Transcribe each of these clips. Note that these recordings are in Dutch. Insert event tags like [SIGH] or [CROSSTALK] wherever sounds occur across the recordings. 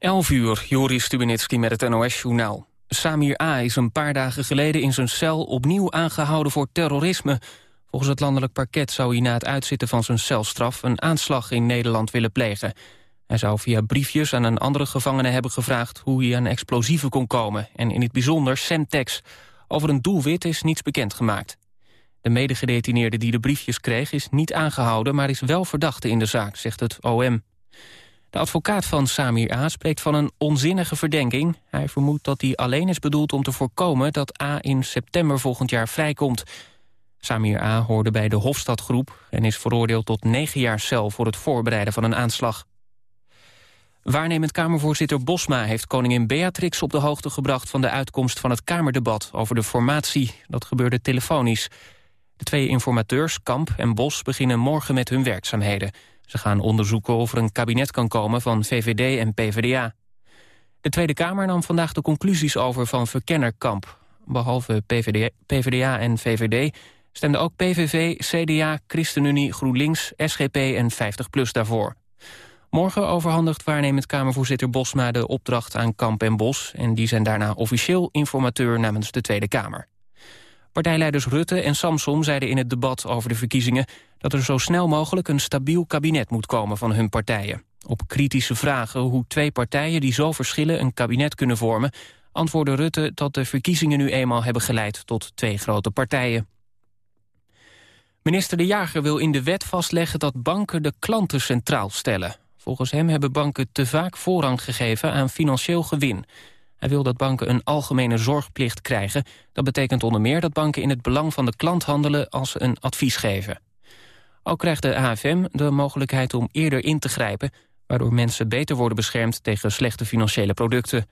11 uur, Joris Stubenitski met het NOS-journaal. Samir A. is een paar dagen geleden in zijn cel opnieuw aangehouden voor terrorisme. Volgens het landelijk parket zou hij na het uitzitten van zijn celstraf... een aanslag in Nederland willen plegen. Hij zou via briefjes aan een andere gevangene hebben gevraagd... hoe hij aan explosieven kon komen, en in het bijzonder Semtex. Over een doelwit is niets bekendgemaakt. De medegedetineerde die de briefjes kreeg is niet aangehouden... maar is wel verdachte in de zaak, zegt het OM. De advocaat van Samir A. spreekt van een onzinnige verdenking. Hij vermoedt dat die alleen is bedoeld om te voorkomen... dat A. in september volgend jaar vrijkomt. Samir A. hoorde bij de Hofstadgroep... en is veroordeeld tot negen jaar cel voor het voorbereiden van een aanslag. Waarnemend Kamervoorzitter Bosma heeft koningin Beatrix op de hoogte gebracht van de uitkomst van het Kamerdebat over de formatie. Dat gebeurde telefonisch. De twee informateurs, Kamp en Bos, beginnen morgen met hun werkzaamheden. Ze gaan onderzoeken of er een kabinet kan komen van VVD en PvdA. De Tweede Kamer nam vandaag de conclusies over van verkennerkamp. Behalve PvdA, PvdA en VVD stemden ook PVV, CDA, ChristenUnie, GroenLinks, SGP en 50PLUS daarvoor. Morgen overhandigt waarnemend Kamervoorzitter Bosma de opdracht aan Kamp en Bos... en die zijn daarna officieel informateur namens de Tweede Kamer. Partijleiders Rutte en Samsom zeiden in het debat over de verkiezingen... dat er zo snel mogelijk een stabiel kabinet moet komen van hun partijen. Op kritische vragen hoe twee partijen die zo verschillen een kabinet kunnen vormen... antwoordde Rutte dat de verkiezingen nu eenmaal hebben geleid tot twee grote partijen. Minister De Jager wil in de wet vastleggen dat banken de klanten centraal stellen. Volgens hem hebben banken te vaak voorrang gegeven aan financieel gewin. Hij wil dat banken een algemene zorgplicht krijgen. Dat betekent onder meer dat banken in het belang van de klant handelen als ze een advies geven. Ook krijgt de AFM de mogelijkheid om eerder in te grijpen... waardoor mensen beter worden beschermd tegen slechte financiële producten.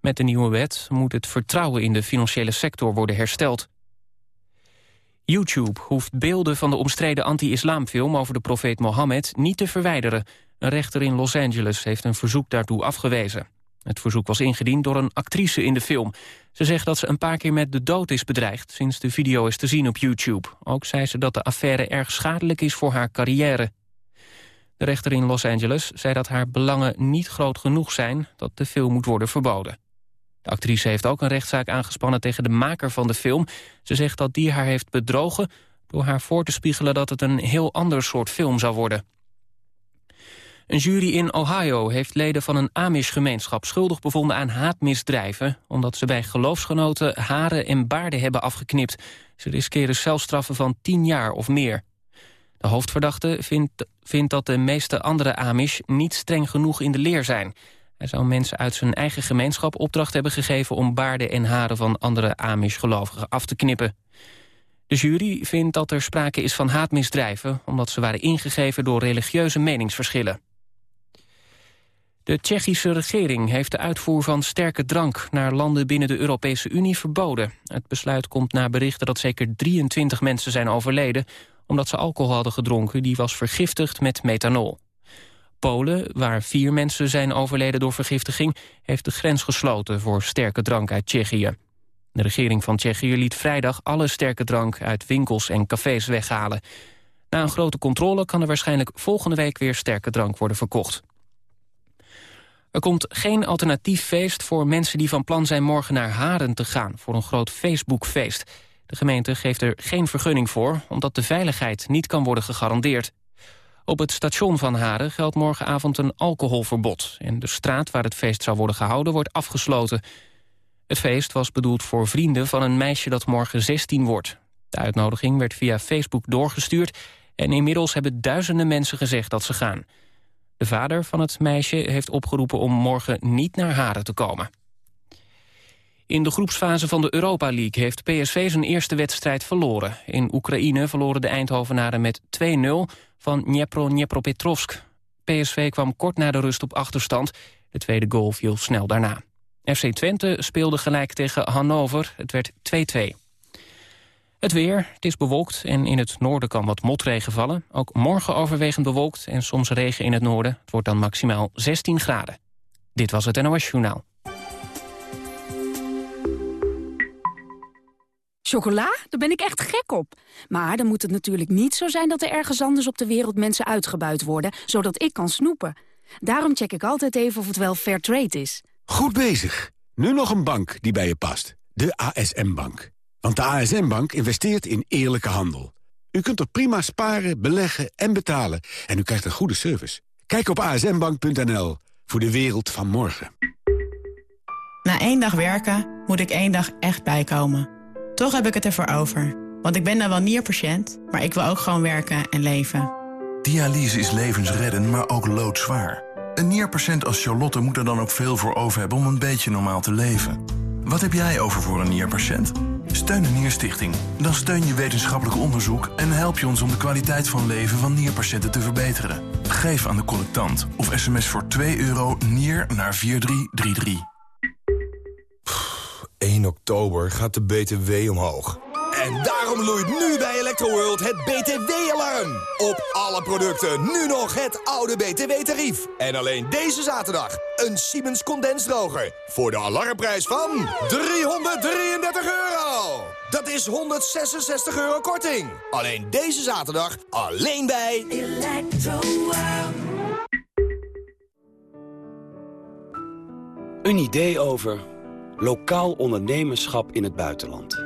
Met de nieuwe wet moet het vertrouwen in de financiële sector worden hersteld. YouTube hoeft beelden van de omstreden anti-islamfilm over de profeet Mohammed niet te verwijderen. Een rechter in Los Angeles heeft een verzoek daartoe afgewezen. Het verzoek was ingediend door een actrice in de film. Ze zegt dat ze een paar keer met de dood is bedreigd... sinds de video is te zien op YouTube. Ook zei ze dat de affaire erg schadelijk is voor haar carrière. De rechter in Los Angeles zei dat haar belangen niet groot genoeg zijn... dat de film moet worden verboden. De actrice heeft ook een rechtszaak aangespannen tegen de maker van de film. Ze zegt dat die haar heeft bedrogen door haar voor te spiegelen dat het een heel ander soort film zou worden. Een jury in Ohio heeft leden van een Amish-gemeenschap schuldig bevonden aan haatmisdrijven, omdat ze bij geloofsgenoten haren en baarden hebben afgeknipt. Ze riskeren celstraffen van tien jaar of meer. De hoofdverdachte vindt, vindt dat de meeste andere Amish niet streng genoeg in de leer zijn. Hij zou mensen uit zijn eigen gemeenschap opdracht hebben gegeven om baarden en haren van andere Amish-gelovigen af te knippen. De jury vindt dat er sprake is van haatmisdrijven... omdat ze waren ingegeven door religieuze meningsverschillen. De Tsjechische regering heeft de uitvoer van sterke drank naar landen binnen de Europese Unie verboden. Het besluit komt na berichten dat zeker 23 mensen zijn overleden omdat ze alcohol hadden gedronken die was vergiftigd met methanol. Polen, waar vier mensen zijn overleden door vergiftiging, heeft de grens gesloten voor sterke drank uit Tsjechië. De regering van Tsjechië liet vrijdag alle sterke drank uit winkels en cafés weghalen. Na een grote controle kan er waarschijnlijk volgende week weer sterke drank worden verkocht. Er komt geen alternatief feest voor mensen die van plan zijn morgen naar Haren te gaan voor een groot Facebookfeest. De gemeente geeft er geen vergunning voor, omdat de veiligheid niet kan worden gegarandeerd. Op het station van Haren geldt morgenavond een alcoholverbod. En de straat waar het feest zou worden gehouden wordt afgesloten. Het feest was bedoeld voor vrienden van een meisje dat morgen 16 wordt. De uitnodiging werd via Facebook doorgestuurd... en inmiddels hebben duizenden mensen gezegd dat ze gaan. De vader van het meisje heeft opgeroepen om morgen niet naar Haren te komen. In de groepsfase van de Europa League heeft PSV zijn eerste wedstrijd verloren. In Oekraïne verloren de Eindhovenaren met 2-0 van Dnepro-Dnepropetrovsk. PSV kwam kort na de rust op achterstand. De tweede goal viel snel daarna. FC Twente speelde gelijk tegen Hannover. Het werd 2-2. Het weer, het is bewolkt en in het noorden kan wat motregen vallen. Ook morgen overwegend bewolkt en soms regen in het noorden. Het wordt dan maximaal 16 graden. Dit was het NOS Journaal. Chocola? Daar ben ik echt gek op. Maar dan moet het natuurlijk niet zo zijn dat er ergens anders op de wereld mensen uitgebuit worden, zodat ik kan snoepen. Daarom check ik altijd even of het wel fair trade is. Goed bezig. Nu nog een bank die bij je past. De ASM-bank. Want de ASM-bank investeert in eerlijke handel. U kunt er prima sparen, beleggen en betalen. En u krijgt een goede service. Kijk op asmbank.nl voor de wereld van morgen. Na één dag werken moet ik één dag echt bijkomen. Toch heb ik het ervoor over. Want ik ben dan wel nierpatiënt, maar ik wil ook gewoon werken en leven. Dialyse is levensreddend, maar ook loodzwaar. Een nierpatiënt als Charlotte moet er dan ook veel voor over hebben om een beetje normaal te leven. Wat heb jij over voor een nierpatiënt? Steun de Nierstichting. Dan steun je wetenschappelijk onderzoek en help je ons om de kwaliteit van leven van nierpatiënten te verbeteren. Geef aan de collectant of sms voor 2 euro nier naar 4333. 1 oktober gaat de BTW omhoog. En daarom loeit nu bij Electroworld het BTW-alarm. Op alle producten nu nog het oude BTW-tarief. En alleen deze zaterdag een Siemens condensdroger. Voor de alarmprijs van 333 euro. Dat is 166 euro korting. Alleen deze zaterdag, alleen bij Electroworld. Een idee over lokaal ondernemerschap in het buitenland.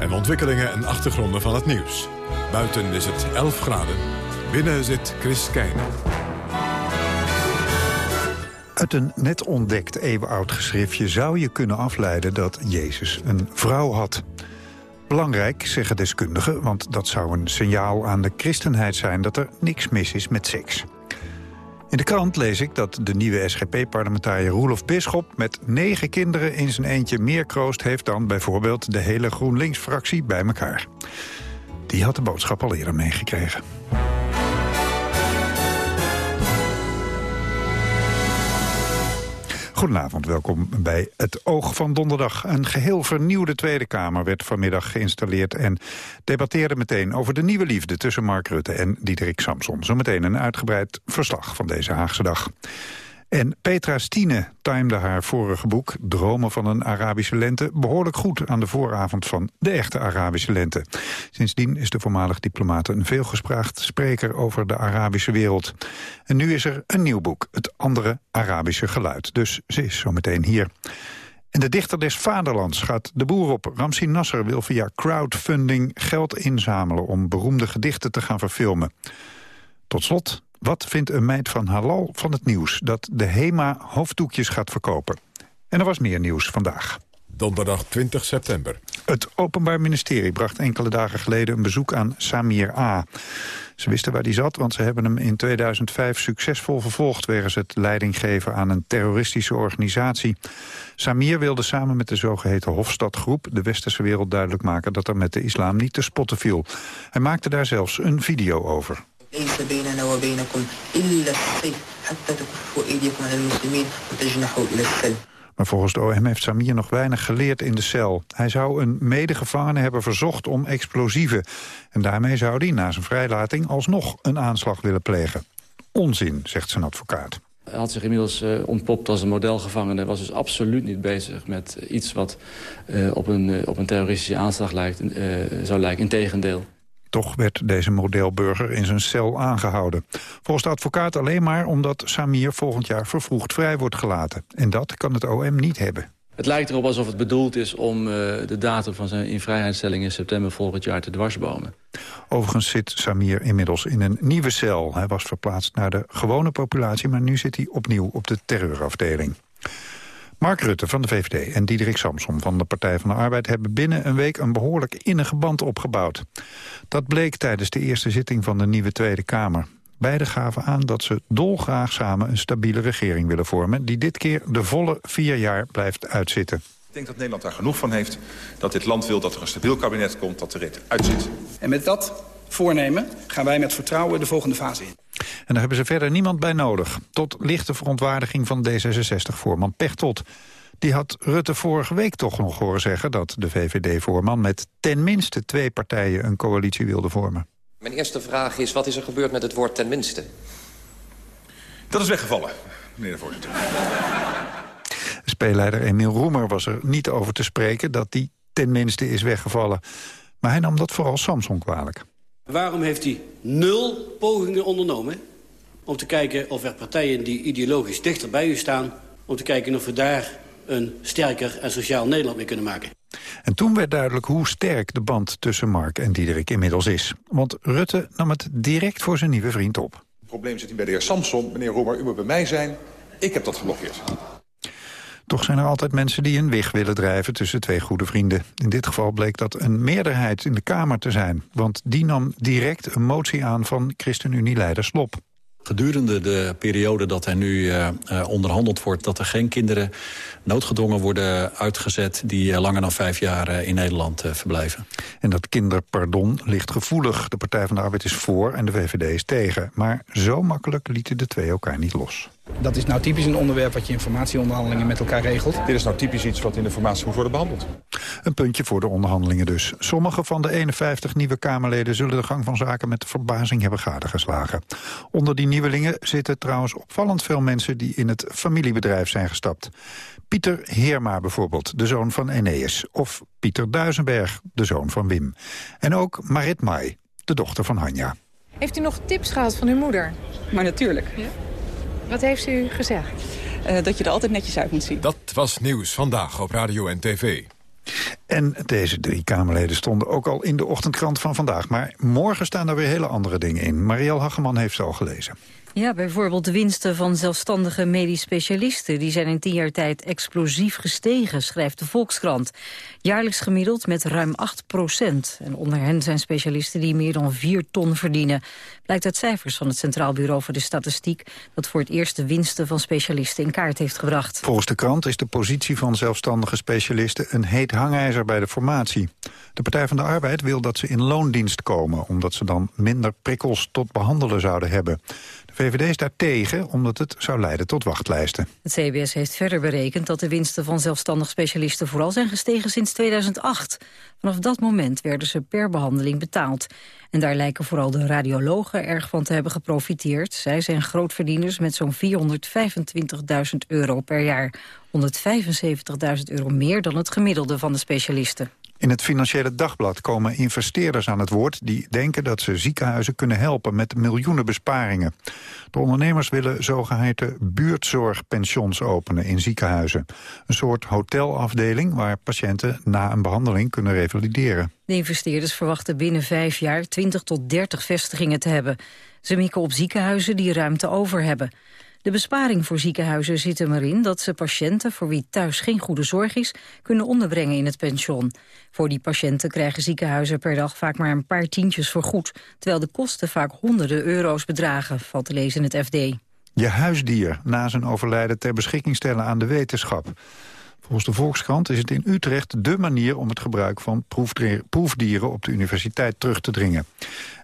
En ontwikkelingen en achtergronden van het nieuws. Buiten is het 11 graden. Binnen zit Chris Keijnen. Uit een net ontdekt eeuwenoud geschriftje zou je kunnen afleiden dat Jezus een vrouw had. Belangrijk, zeggen deskundigen, want dat zou een signaal aan de christenheid zijn... dat er niks mis is met seks. In de krant lees ik dat de nieuwe SGP-parlementariër Roelof Bisschop... met negen kinderen in zijn eentje meer kroost heeft... dan bijvoorbeeld de hele GroenLinks-fractie bij elkaar. Die had de boodschap al eerder meegekregen. Goedenavond, welkom bij Het Oog van Donderdag. Een geheel vernieuwde Tweede Kamer werd vanmiddag geïnstalleerd... en debatteerde meteen over de nieuwe liefde tussen Mark Rutte en Diederik Samson. Zometeen een uitgebreid verslag van deze Haagse dag. En Petra Stine timde haar vorige boek... Dromen van een Arabische lente... behoorlijk goed aan de vooravond van de echte Arabische lente. Sindsdien is de voormalig diplomaat een veelgespraagd spreker... over de Arabische wereld. En nu is er een nieuw boek, Het Andere Arabische Geluid. Dus ze is zometeen hier. En de dichter des vaderlands gaat de boer op. Ramsi Nasser wil via crowdfunding geld inzamelen... om beroemde gedichten te gaan verfilmen. Tot slot wat vindt een meid van Halal van het nieuws dat de HEMA hoofddoekjes gaat verkopen? En er was meer nieuws vandaag. Donderdag 20 september. Het Openbaar Ministerie bracht enkele dagen geleden een bezoek aan Samir A. Ze wisten waar hij zat, want ze hebben hem in 2005 succesvol vervolgd... wegens het leidinggeven aan een terroristische organisatie. Samir wilde samen met de zogeheten Hofstadgroep... de westerse wereld duidelijk maken dat er met de islam niet te spotten viel. Hij maakte daar zelfs een video over. ليس بيننا وبينكم إلا السيف حتى تكفوا أيديكم على المسلمين وتجنحوا إلى السلم. Maar volgens de OM heeft Samir nog weinig geleerd in de cel. Hij zou een medegevangene hebben verzocht om explosieven. En daarmee zou hij na zijn vrijlating alsnog een aanslag willen plegen. Onzin, zegt zijn advocaat. Hij had zich inmiddels uh, ontpopt als een modelgevangene. was dus absoluut niet bezig met iets wat uh, op, een, uh, op een terroristische aanslag lijkt, zou lijken. Integendeel. Toch werd deze modelburger in zijn cel aangehouden. Volgens de advocaat alleen maar omdat Samir volgend jaar vervroegd vrij wordt gelaten. En dat kan het OM niet hebben. Het lijkt erop alsof het bedoeld is om uh, de datum van zijn invrijheidstelling in september volgend jaar te dwarsbomen. Overigens zit Samir inmiddels in een nieuwe cel. Hij was verplaatst naar de gewone populatie, maar nu zit hij opnieuw op de terreurafdeling. Mark Rutte van de VVD en Diederik Samsom van de Partij van de Arbeid... hebben binnen een week een behoorlijk innige band opgebouwd. Dat bleek tijdens de eerste zitting van de nieuwe Tweede Kamer. Beiden gaven aan dat ze dolgraag samen een stabiele regering willen vormen... die dit keer de volle vier jaar blijft uitzitten. Ik denk dat Nederland daar genoeg van heeft. Dat dit land wil dat er een stabiel kabinet komt, dat de rit uitzit. En met dat voornemen gaan wij met vertrouwen de volgende fase in. En daar hebben ze verder niemand bij nodig. Tot lichte verontwaardiging van D66-voorman Pechtold. Die had Rutte vorige week toch nog horen zeggen... dat de VVD-voorman met ten minste twee partijen een coalitie wilde vormen. Mijn eerste vraag is, wat is er gebeurd met het woord ten minste? Dat is weggevallen, meneer de voorzitter. Speelleider Emiel Roemer was er niet over te spreken... dat die ten minste is weggevallen. Maar hij nam dat vooral Samson kwalijk. Waarom heeft hij nul pogingen ondernomen... om te kijken of er partijen die ideologisch dichter bij u staan... om te kijken of we daar een sterker en sociaal Nederland mee kunnen maken? En toen werd duidelijk hoe sterk de band tussen Mark en Diederik inmiddels is. Want Rutte nam het direct voor zijn nieuwe vriend op. Het probleem zit niet bij de heer Samson. Meneer Roemer, u moet bij mij zijn. Ik heb dat geblokkeerd. Toch zijn er altijd mensen die een wig willen drijven tussen twee goede vrienden. In dit geval bleek dat een meerderheid in de Kamer te zijn. Want die nam direct een motie aan van ChristenUnie-leider Slop. Gedurende de periode dat er nu uh, onderhandeld wordt... dat er geen kinderen noodgedwongen worden uitgezet... die uh, langer dan vijf jaar in Nederland verblijven. En dat kinderpardon ligt gevoelig. De Partij van de Arbeid is voor en de VVD is tegen. Maar zo makkelijk lieten de twee elkaar niet los. Dat is nou typisch een onderwerp wat je informatieonderhandelingen met elkaar regelt. Dit is nou typisch iets wat in de formatie moet worden behandeld. Een puntje voor de onderhandelingen dus. Sommige van de 51 nieuwe Kamerleden zullen de gang van zaken met verbazing hebben gadegeslagen. Onder die nieuwelingen zitten trouwens opvallend veel mensen die in het familiebedrijf zijn gestapt. Pieter Heerma bijvoorbeeld, de zoon van Eneas. Of Pieter Duisenberg, de zoon van Wim. En ook Marit Mai, de dochter van Hanja. Heeft u nog tips gehad van uw moeder? Maar natuurlijk. Ja? Wat heeft u gezegd? Uh, dat je er altijd netjes uit moet zien. Dat was nieuws vandaag op Radio en TV. En deze drie Kamerleden stonden ook al in de ochtendkrant van vandaag. Maar morgen staan er weer hele andere dingen in. Marielle Hageman heeft ze al gelezen. Ja, bijvoorbeeld de winsten van zelfstandige medisch specialisten. Die zijn in tien jaar tijd explosief gestegen, schrijft de Volkskrant. Jaarlijks gemiddeld met ruim 8 procent. En onder hen zijn specialisten die meer dan 4 ton verdienen. Blijkt uit cijfers van het Centraal Bureau voor de Statistiek... dat voor het eerst de winsten van specialisten in kaart heeft gebracht. Volgens de krant is de positie van zelfstandige specialisten... een heet hangijzer bij de formatie. De Partij van de Arbeid wil dat ze in loondienst komen... omdat ze dan minder prikkels tot behandelen zouden hebben. VVD is daar tegen, omdat het zou leiden tot wachtlijsten. Het CBS heeft verder berekend dat de winsten van zelfstandig specialisten vooral zijn gestegen sinds 2008. Vanaf dat moment werden ze per behandeling betaald. En daar lijken vooral de radiologen erg van te hebben geprofiteerd. Zij zijn grootverdieners met zo'n 425.000 euro per jaar. 175.000 euro meer dan het gemiddelde van de specialisten. In het Financiële Dagblad komen investeerders aan het woord... die denken dat ze ziekenhuizen kunnen helpen met miljoenen besparingen. De ondernemers willen zogeheten buurtzorgpensions openen in ziekenhuizen. Een soort hotelafdeling waar patiënten na een behandeling kunnen revalideren. De investeerders verwachten binnen vijf jaar 20 tot 30 vestigingen te hebben. Ze mikken op ziekenhuizen die ruimte over hebben. De besparing voor ziekenhuizen zit er maar in dat ze patiënten voor wie thuis geen goede zorg is, kunnen onderbrengen in het pension. Voor die patiënten krijgen ziekenhuizen per dag vaak maar een paar tientjes voor goed, terwijl de kosten vaak honderden euro's bedragen, valt te lezen in het FD. Je huisdier na zijn overlijden ter beschikking stellen aan de wetenschap. Volgens de Volkskrant is het in Utrecht dé manier om het gebruik van proefdieren op de universiteit terug te dringen.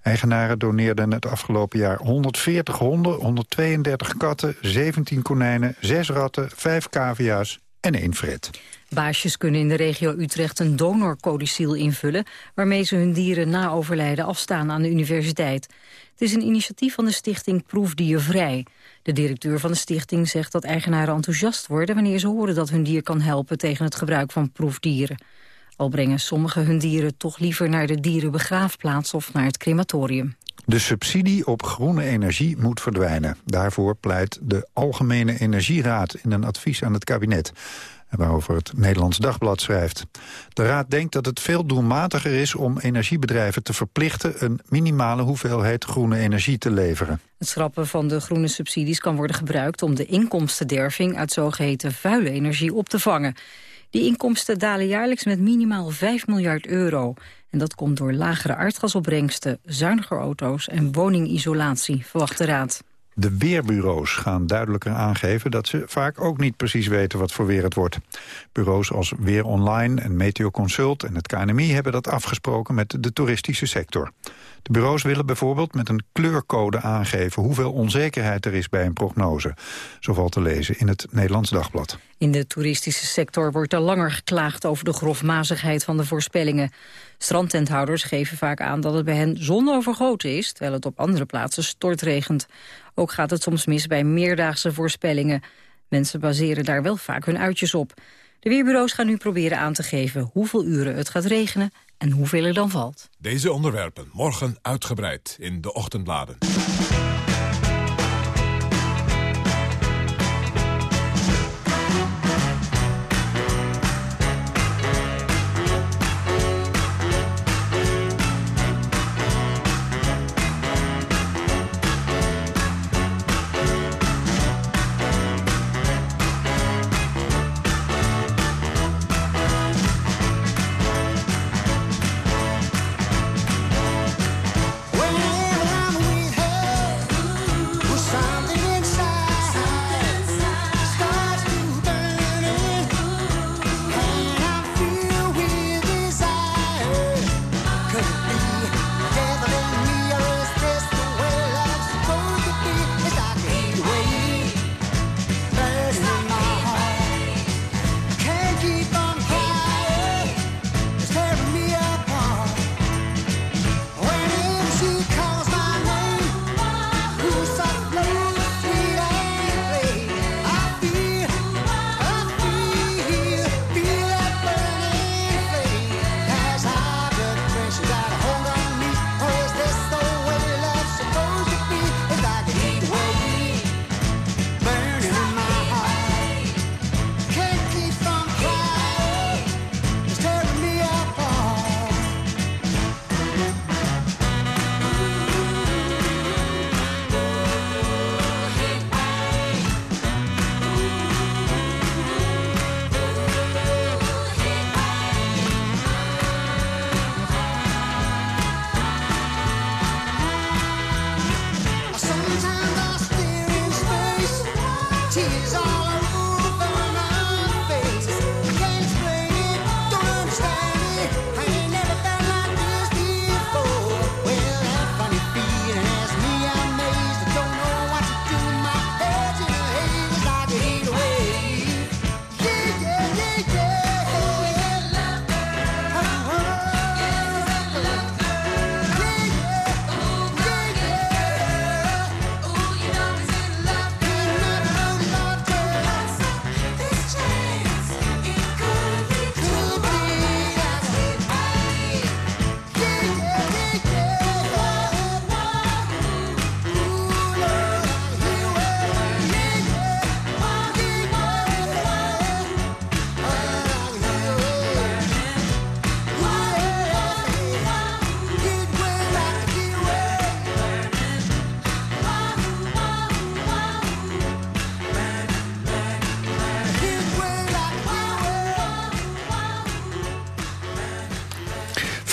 Eigenaren doneerden het afgelopen jaar 140 honden, 132 katten, 17 konijnen, 6 ratten, 5 cavia's en 1 fret. Baasjes kunnen in de regio Utrecht een donorcodiciel invullen... waarmee ze hun dieren na overlijden afstaan aan de universiteit. Het is een initiatief van de stichting Proefdiervrij. De directeur van de stichting zegt dat eigenaren enthousiast worden... wanneer ze horen dat hun dier kan helpen tegen het gebruik van proefdieren. Al brengen sommigen hun dieren toch liever naar de dierenbegraafplaats of naar het crematorium. De subsidie op groene energie moet verdwijnen. Daarvoor pleit de Algemene Energieraad in een advies aan het kabinet. Waarover het Nederlands Dagblad schrijft. De Raad denkt dat het veel doelmatiger is om energiebedrijven te verplichten... een minimale hoeveelheid groene energie te leveren. Het schrappen van de groene subsidies kan worden gebruikt om de inkomstenderving uit zogeheten vuile energie op te vangen. Die inkomsten dalen jaarlijks met minimaal 5 miljard euro. En dat komt door lagere aardgasopbrengsten, zuiniger auto's en woningisolatie, verwacht de Raad. De weerbureaus gaan duidelijker aangeven dat ze vaak ook niet precies weten wat voor weer het wordt. Bureaus als Weer Online en Meteoconsult en het KNMI hebben dat afgesproken met de toeristische sector. De bureaus willen bijvoorbeeld met een kleurcode aangeven hoeveel onzekerheid er is bij een prognose. Zo valt te lezen in het Nederlands Dagblad. In de toeristische sector wordt al langer geklaagd over de grofmazigheid van de voorspellingen. Strandtenthouders geven vaak aan dat het bij hen zonovergoten is, terwijl het op andere plaatsen stortregent. Ook gaat het soms mis bij meerdaagse voorspellingen. Mensen baseren daar wel vaak hun uitjes op. De weerbureaus gaan nu proberen aan te geven hoeveel uren het gaat regenen en hoeveel er dan valt. Deze onderwerpen morgen uitgebreid in de ochtendbladen.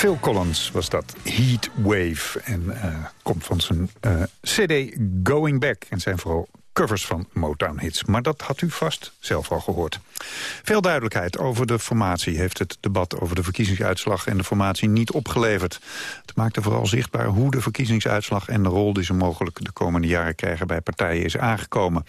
Phil Collins was dat, Heat Wave. En uh, komt van zijn uh, cd Going Back. En zijn vooral covers van Motown-hits. Maar dat had u vast zelf al gehoord. Veel duidelijkheid over de formatie heeft het debat over de verkiezingsuitslag en de formatie niet opgeleverd. Het maakte vooral zichtbaar hoe de verkiezingsuitslag en de rol die ze mogelijk de komende jaren krijgen bij partijen is aangekomen.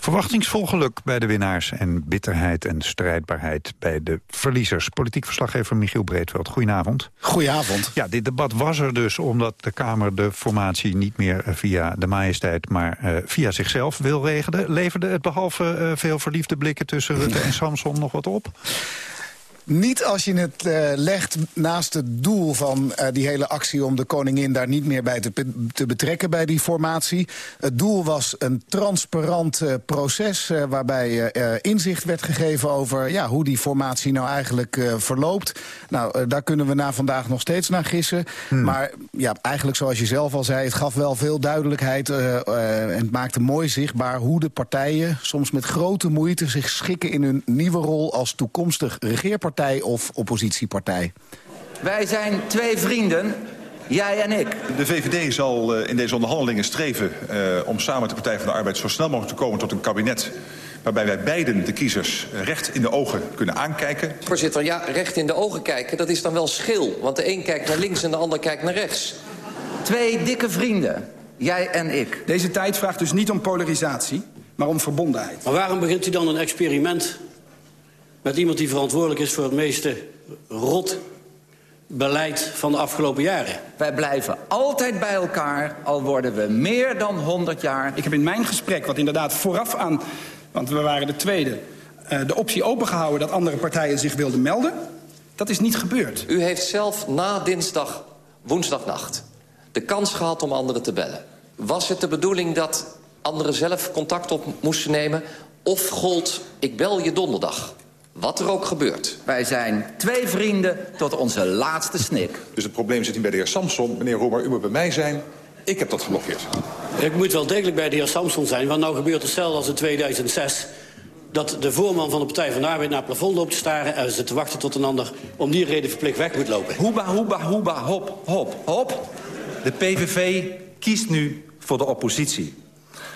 Verwachtingsvol geluk bij de winnaars en bitterheid en strijdbaarheid bij de verliezers. Politiek verslaggever Michiel Breedveld, goedenavond. Goedenavond. Ja, dit debat was er dus omdat de Kamer de formatie niet meer eh, via de majesteit, maar uh, via zichzelf wil regelen. Leverde het behalve uh, veel verliefde blikken tussen Rutte en [LAUGHS] Samson nog wat op? Niet als je het uh, legt naast het doel van uh, die hele actie... om de koningin daar niet meer bij te, te, betrekken bij die formatie. Het doel was een transparant uh, proces... waarbij inzicht werd gegeven over ja, hoe die formatie nou eigenlijk verloopt. Nou, daar kunnen we na vandaag nog steeds naar gissen. Hmm. Maar ja, eigenlijk zoals je zelf al zei... het gaf wel veel duidelijkheid en het maakte mooi zichtbaar... hoe de partijen soms met grote moeite zich schikken in hun nieuwe rol... als toekomstig regeerpartij of oppositiepartij? Wij zijn twee vrienden, jij en ik. De VVD zal uh, in deze onderhandelingen streven uh, om samen met de Partij van de Arbeid... zo snel mogelijk te komen tot een kabinet waarbij wij beiden de kiezers recht in de ogen kunnen aankijken. Voorzitter, ja, recht in de ogen kijken, dat is dan wel schil. Want de een kijkt naar links en de ander kijkt naar rechts. Twee dikke vrienden, jij en ik. Deze tijd vraagt dus niet om polarisatie, maar om verbondenheid. Maar waarom begint u dan een experiment met iemand die verantwoordelijk is voor het meeste rot beleid van de afgelopen jaren. Wij blijven altijd bij elkaar, al worden we meer dan 100 jaar. Ik heb in mijn gesprek, wat inderdaad vooraf aan... want we waren de tweede, uh, de optie opengehouden... dat andere partijen zich wilden melden. Dat is niet gebeurd. U heeft zelf na dinsdag, woensdagnacht... de kans gehad om anderen te bellen. Was het de bedoeling dat anderen zelf contact op moesten nemen... of gold, ik bel je donderdag? Wat er ook gebeurt. Wij zijn twee vrienden tot onze laatste snik. Dus het probleem zit niet bij de heer Samson. Meneer Roemer, u moet bij mij zijn. Ik heb dat geblokkeerd. Ik moet wel degelijk bij de heer Samson zijn. Want nou gebeurt hetzelfde als in 2006 dat de voorman van de Partij van de Arbeid naar het plafond loopt te staren... en ze te wachten tot een ander om die reden verplicht weg moet lopen. Hoeba, hoeba, hoeba, hop, hop, hop. De PVV kiest nu voor de oppositie.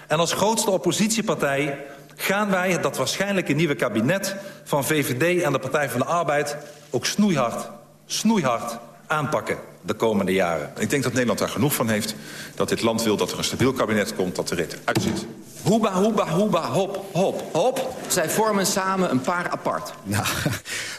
En als grootste oppositiepartij gaan wij dat waarschijnlijke nieuwe kabinet van VVD en de Partij van de Arbeid ook snoeihard, snoeihard aanpakken de komende jaren. Ik denk dat Nederland daar genoeg van heeft. Dat dit land wil dat er een stabiel kabinet komt, dat er rit uitziet. Hoeba, hoeba, hoeba, hop, hop, hop. Zij vormen samen een paar apart. Nou,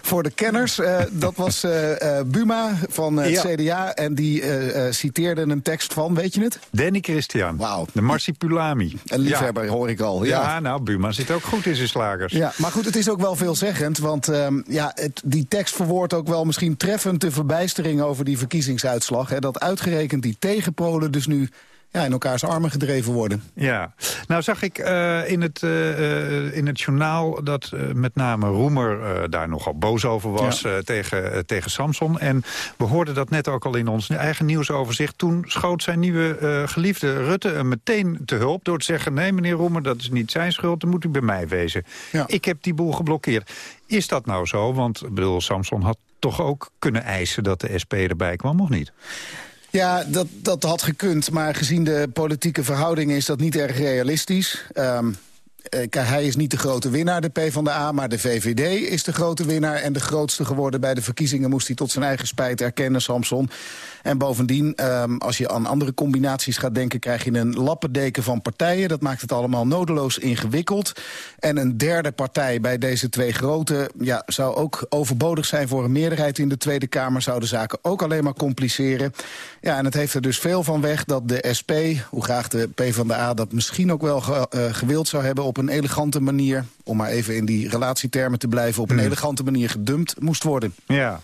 voor de kenners, uh, dat was uh, uh, Buma van het ja. CDA. En die citeerde een tekst van, weet je het? Danny Christian. Wauw. De Marsipulami. Een liefhebber, ja. hoor ik al. Ja. ja. nou, Buma zit ook goed in zijn slagers. Ja, maar goed, het is ook wel veelzeggend. Want ehm, ja, het, die tekst verwoordt ook wel misschien treffend de verbijstering over die verkiezingsuitslag. Hè, dat uitgerekend die tegenpolen dus nu ja, in elkaars armen gedreven worden. Ja, nou zag ik uh, in, het, uh, in het journaal dat uh, met name Roemer daar nogal boos over was ja. tegen, tegen Samson. En we hoorden dat net ook al in ons eigen nieuwsoverzicht. Toen schoot zijn nieuwe geliefde Rutte meteen te hulp door te zeggen... nee meneer Roemer, dat is niet zijn schuld, dan moet u bij mij wezen. Ja. Ik heb die boel geblokkeerd. Is dat nou zo? Want bedoel, Samson had toch ook kunnen eisen dat de SP erbij kwam, of niet? Ja, dat, dat had gekund, maar gezien de politieke verhoudingen is dat niet erg realistisch. Um, hij is niet de grote winnaar, de PvdA, maar de VVD is de grote winnaar... en de grootste geworden bij de verkiezingen moest hij tot zijn eigen spijt erkennen, Samson. En bovendien, um, als je aan andere combinaties gaat denken... krijg je een lappendeken van partijen. Dat maakt het allemaal nodeloos ingewikkeld. En een derde partij bij deze twee grote... Ja, zou ook overbodig zijn voor een meerderheid in de Tweede Kamer... zou de zaken ook alleen maar compliceren. Ja, en het heeft er dus veel van weg dat de SP... hoe graag de PvdA dat misschien ook wel ge, uh, gewild zou hebben... op een elegante manier, om maar even in die relatietermen te blijven... op een hmm. elegante manier gedumpt moest worden. Ja,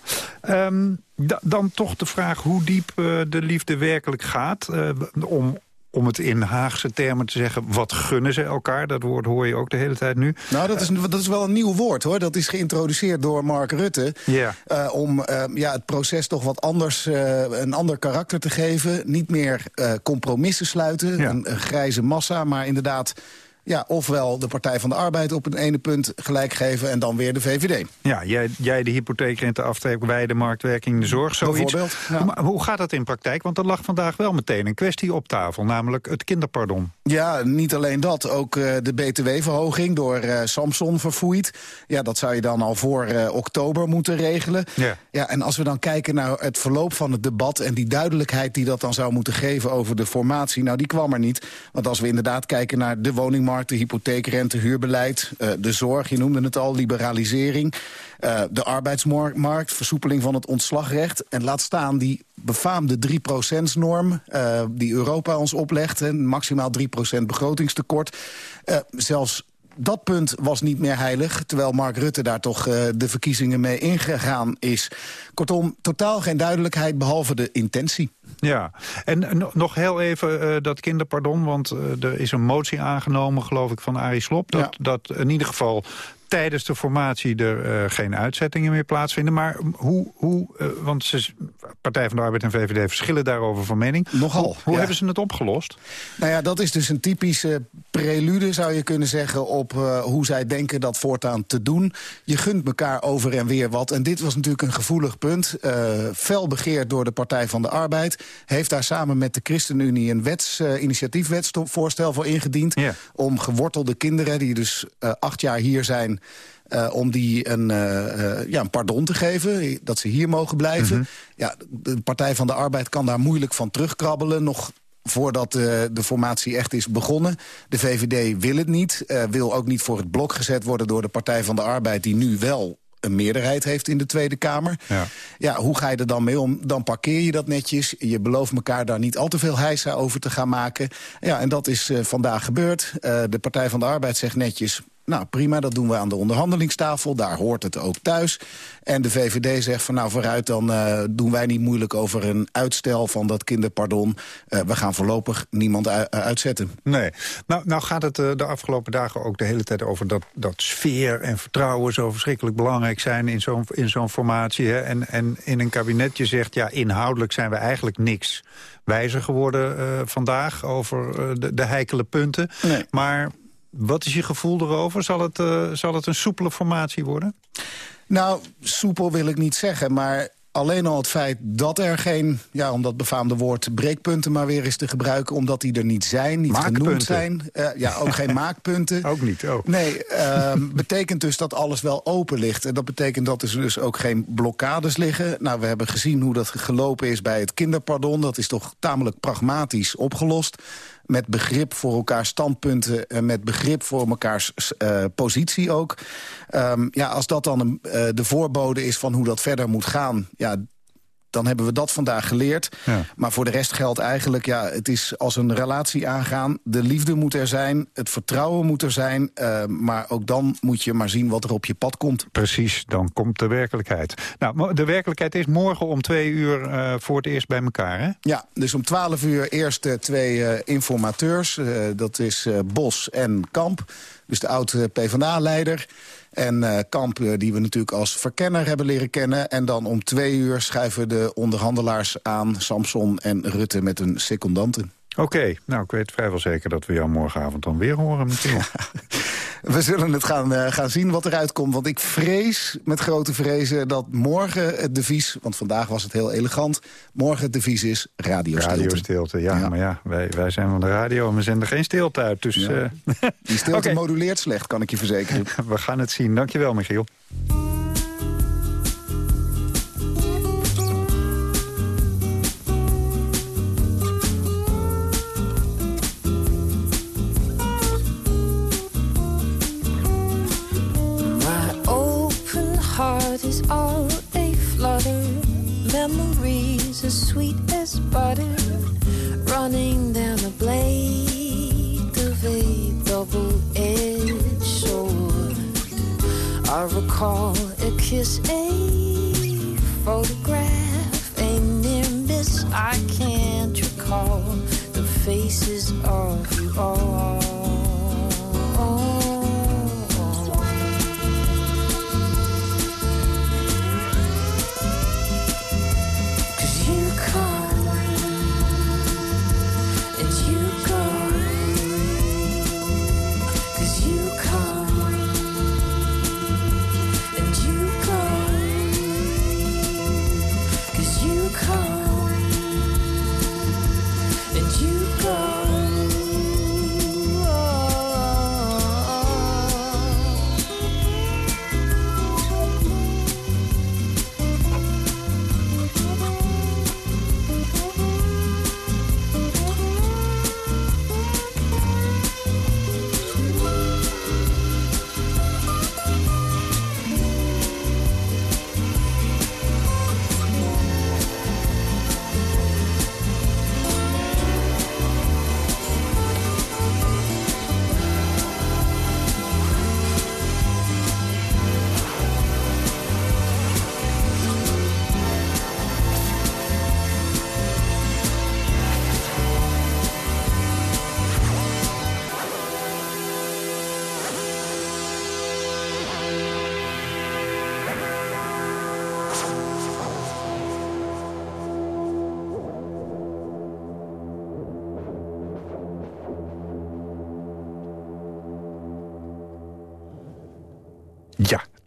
um, da dan toch de vraag hoe diep uh, de liefde werkelijk gaat... Uh, om, om het in Haagse termen te zeggen, wat gunnen ze elkaar? Dat woord hoor je ook de hele tijd nu. Nou, dat is, dat is wel een nieuw woord, hoor. Dat is geïntroduceerd door Mark Rutte. Yeah. Uh, om uh, ja, het proces toch wat anders, uh, een ander karakter te geven. Niet meer compromissen sluiten, ja. een, een grijze massa, maar inderdaad ja, ofwel de Partij van de Arbeid op een ene punt gelijk geven... en dan weer de VVD. Ja, jij, jij de hypotheekrente aftrek, wij de marktwerking, de zorg, zoiets. Ja. Maar hoe gaat dat in praktijk? Want er lag vandaag wel meteen een kwestie op tafel, namelijk het kinderpardon. Ja, niet alleen dat. Ook uh, de btw-verhoging door uh, Samson verfoeid. Ja, dat zou je dan al voor uh, oktober moeten regelen. Ja. ja. En als we dan kijken naar het verloop van het debat... en die duidelijkheid die dat dan zou moeten geven over de formatie... nou, die kwam er niet. Want als we inderdaad kijken naar de woningmarkt de hypotheekrente, huurbeleid, uh, de zorg, je noemde het al, liberalisering, uh, de arbeidsmarkt, versoepeling van het ontslagrecht. En laat staan die befaamde 3%-norm uh, die Europa ons oplegt, hè, maximaal 3% begrotingstekort. zelfs dat punt was niet meer heilig... terwijl Mark Rutte daar toch uh, de verkiezingen mee ingegaan is. Kortom, totaal geen duidelijkheid behalve de intentie. Ja, en nog heel even uh, dat kinderpardon... want uh, er is een motie aangenomen, geloof ik, van Arie Slob... dat, ja. dat in ieder geval tijdens de formatie er uh, geen uitzettingen meer plaatsvinden. Maar hoe, hoe uh, want ze, Partij van de Arbeid en VVD verschillen daarover van mening. Nogal. Hoe, hoe ja. hebben ze het opgelost? Nou ja, dat is dus een typische prelude, zou je kunnen zeggen... op uh, hoe zij denken dat voortaan te doen. Je gunt elkaar over en weer wat. En dit was natuurlijk een gevoelig punt. fel begeerd door de Partij van de Arbeid. Heeft daar samen met de ChristenUnie een wets, initiatiefwetsvoorstel voor ingediend... Ja. om gewortelde kinderen, die dus acht jaar hier zijn... Uh, om die een, uh, uh, ja, een pardon te geven, dat ze hier mogen blijven. Mm -hmm. ja, de Partij van de Arbeid kan daar moeilijk van terugkrabbelen. Nog voordat de formatie echt is begonnen. De VVD wil het niet. wil ook niet voor het blok gezet worden door de Partij van de Arbeid... die nu wel een meerderheid heeft in de Tweede Kamer. Ja. ja, hoe ga je er dan mee om? Dan parkeer je dat netjes. Je belooft elkaar daar niet al te veel heisa over te gaan maken. Ja, en dat is uh, vandaag gebeurd. Uh, de Partij van de Arbeid zegt netjes... Nou, prima, dat doen we aan de onderhandelingstafel. Daar hoort het ook thuis. En de VVD zegt van nou vooruit, dan uh, doen wij niet moeilijk over een uitstel van dat kinderpardon. Uh, we gaan voorlopig niemand uitzetten. Nee. Nou, nou gaat het uh, de afgelopen dagen ook de hele tijd over dat, dat sfeer en vertrouwen zo verschrikkelijk belangrijk zijn in zo'n in zo'n formatie. Hè? En, en in een kabinet je zegt, ja, inhoudelijk zijn we eigenlijk niks wijzer geworden vandaag over de, de heikele punten. Nee. Maar wat is je gevoel erover? Zal het, uh, zal het een soepele formatie worden? Nou, soepel wil ik niet zeggen, maar alleen al het feit dat er geen, ja, om dat befaamde woord, breekpunten maar weer is te gebruiken, omdat die er niet zijn, niet genoemd zijn. Uh, ja, ook geen [LAUGHS] maakpunten. Ook niet, ook. Nee, uh, [LAUGHS] betekent dus dat alles wel open ligt. En dat betekent dat er dus ook geen blokkades liggen. Nou, we hebben gezien hoe dat gelopen is bij het kinderpardon. Dat is toch tamelijk pragmatisch opgelost met begrip voor elkaar standpunten... en met begrip voor elkaars uh, positie ook. Um, ja, als dat dan een, uh, de voorbode is van hoe dat verder moet gaan... Ja, dan hebben we dat vandaag geleerd. Ja. Maar voor de rest geldt eigenlijk, ja, het is als een relatie aangaan. De liefde moet er zijn, het vertrouwen moet er zijn. Uh, maar ook dan moet je maar zien wat er op je pad komt. Precies, dan komt de werkelijkheid. Nou, de werkelijkheid is morgen om twee uur uh, voor het eerst bij elkaar, hè? Ja, dus om twaalf uur eerst uh, twee informateurs. dat is Bos en Kamp. Dus de oud-PVDA-leider. En uh, Kamp, uh, die we natuurlijk als verkenner hebben leren kennen. En dan om twee uur schuiven de onderhandelaars aan... Samson en Rutte met hun secondanten. Oké, okay, nou ik weet vrijwel zeker dat we jou morgenavond dan weer horen. Meteen. [LAUGHS] we zullen het gaan, uh, gaan zien wat eruit komt. Want ik vrees met grote vrezen dat morgen het devies... want vandaag was het heel elegant... morgen het devies is radiostilte. Radiostilte, ja, ja. maar ja, wij, wij zijn van de radio en we zenden geen stilte uit. Dus, ja. uh... [LAUGHS] Die stilte okay. moduleert slecht, kan ik je verzekeren. [LAUGHS] we gaan het zien. Dankjewel, Michiel. Is all a flutter. Memories as sweet as butter, running down the blade of a double-edged sword. I recall a kiss, a photograph, a near miss. I can't recall the faces of you all.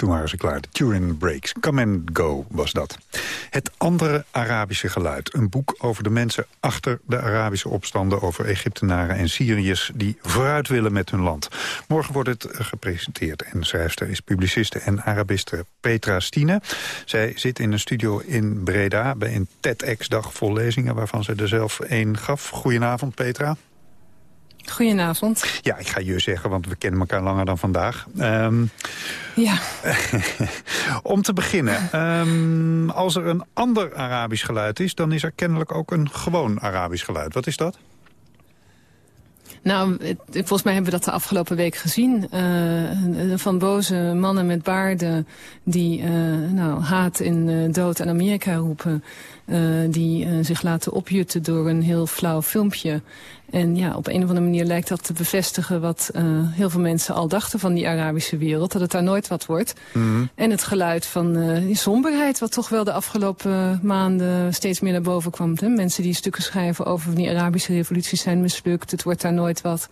Toen waren ze klaar. Turing Breaks. Come and Go was dat. Het andere Arabische geluid. Een boek over de mensen achter de Arabische opstanden... over Egyptenaren en Syriërs die vooruit willen met hun land. Morgen wordt het gepresenteerd. En schrijfster is publiciste en Arabiste Petra Stine. Zij zit in een studio in Breda bij een TEDx-dag vol lezingen... waarvan ze er zelf één gaf. Goedenavond, Petra. Goedenavond. Ja, ik ga je zeggen, want we kennen elkaar langer dan vandaag. Um, ja. [LAUGHS] om te beginnen, um, als er een ander Arabisch geluid is... dan is er kennelijk ook een gewoon Arabisch geluid. Wat is dat? Nou, volgens mij hebben we dat de afgelopen week gezien. Uh, van boze mannen met baarden die uh, nou, haat en uh, dood aan Amerika roepen. Die zich laten opjutten door een heel flauw filmpje. En ja, op een of andere manier lijkt dat te bevestigen wat uh, heel veel mensen al dachten van die Arabische wereld. Dat het daar nooit wat wordt. Mm -hmm. En het geluid van uh, die somberheid wat toch wel de afgelopen maanden steeds meer naar boven kwam. Hè? Mensen die stukken schrijven over die Arabische revoluties zijn mislukt. Het wordt daar nooit wat.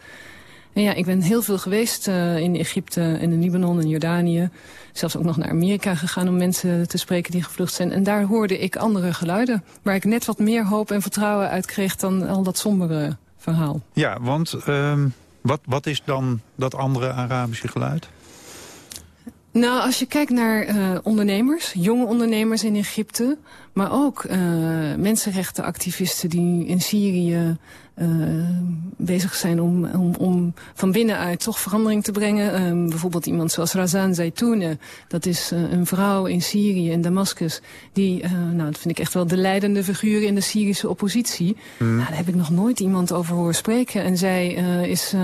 En ja, ik ben heel veel geweest uh, in Egypte en in Libanon en Jordanië. Zelfs ook nog naar Amerika gegaan om mensen te spreken die gevlucht zijn. En daar hoorde ik andere geluiden. Waar ik net wat meer hoop en vertrouwen uit kreeg dan al dat sombere verhaal. Ja, want uh, wat, wat is dan dat andere Arabische geluid? Nou, als je kijkt naar uh, ondernemers, jonge ondernemers in Egypte... maar ook uh, mensenrechtenactivisten die in Syrië bezig zijn om, om, om van binnenuit toch verandering te brengen. Um, bijvoorbeeld iemand zoals Razan Zaitoune. Dat is uh, een vrouw in Syrië, in Damascus. Die, uh, nou, dat vind ik echt wel de leidende figuur in de Syrische oppositie. Mm. Nou, daar heb ik nog nooit iemand over horen spreken. En zij is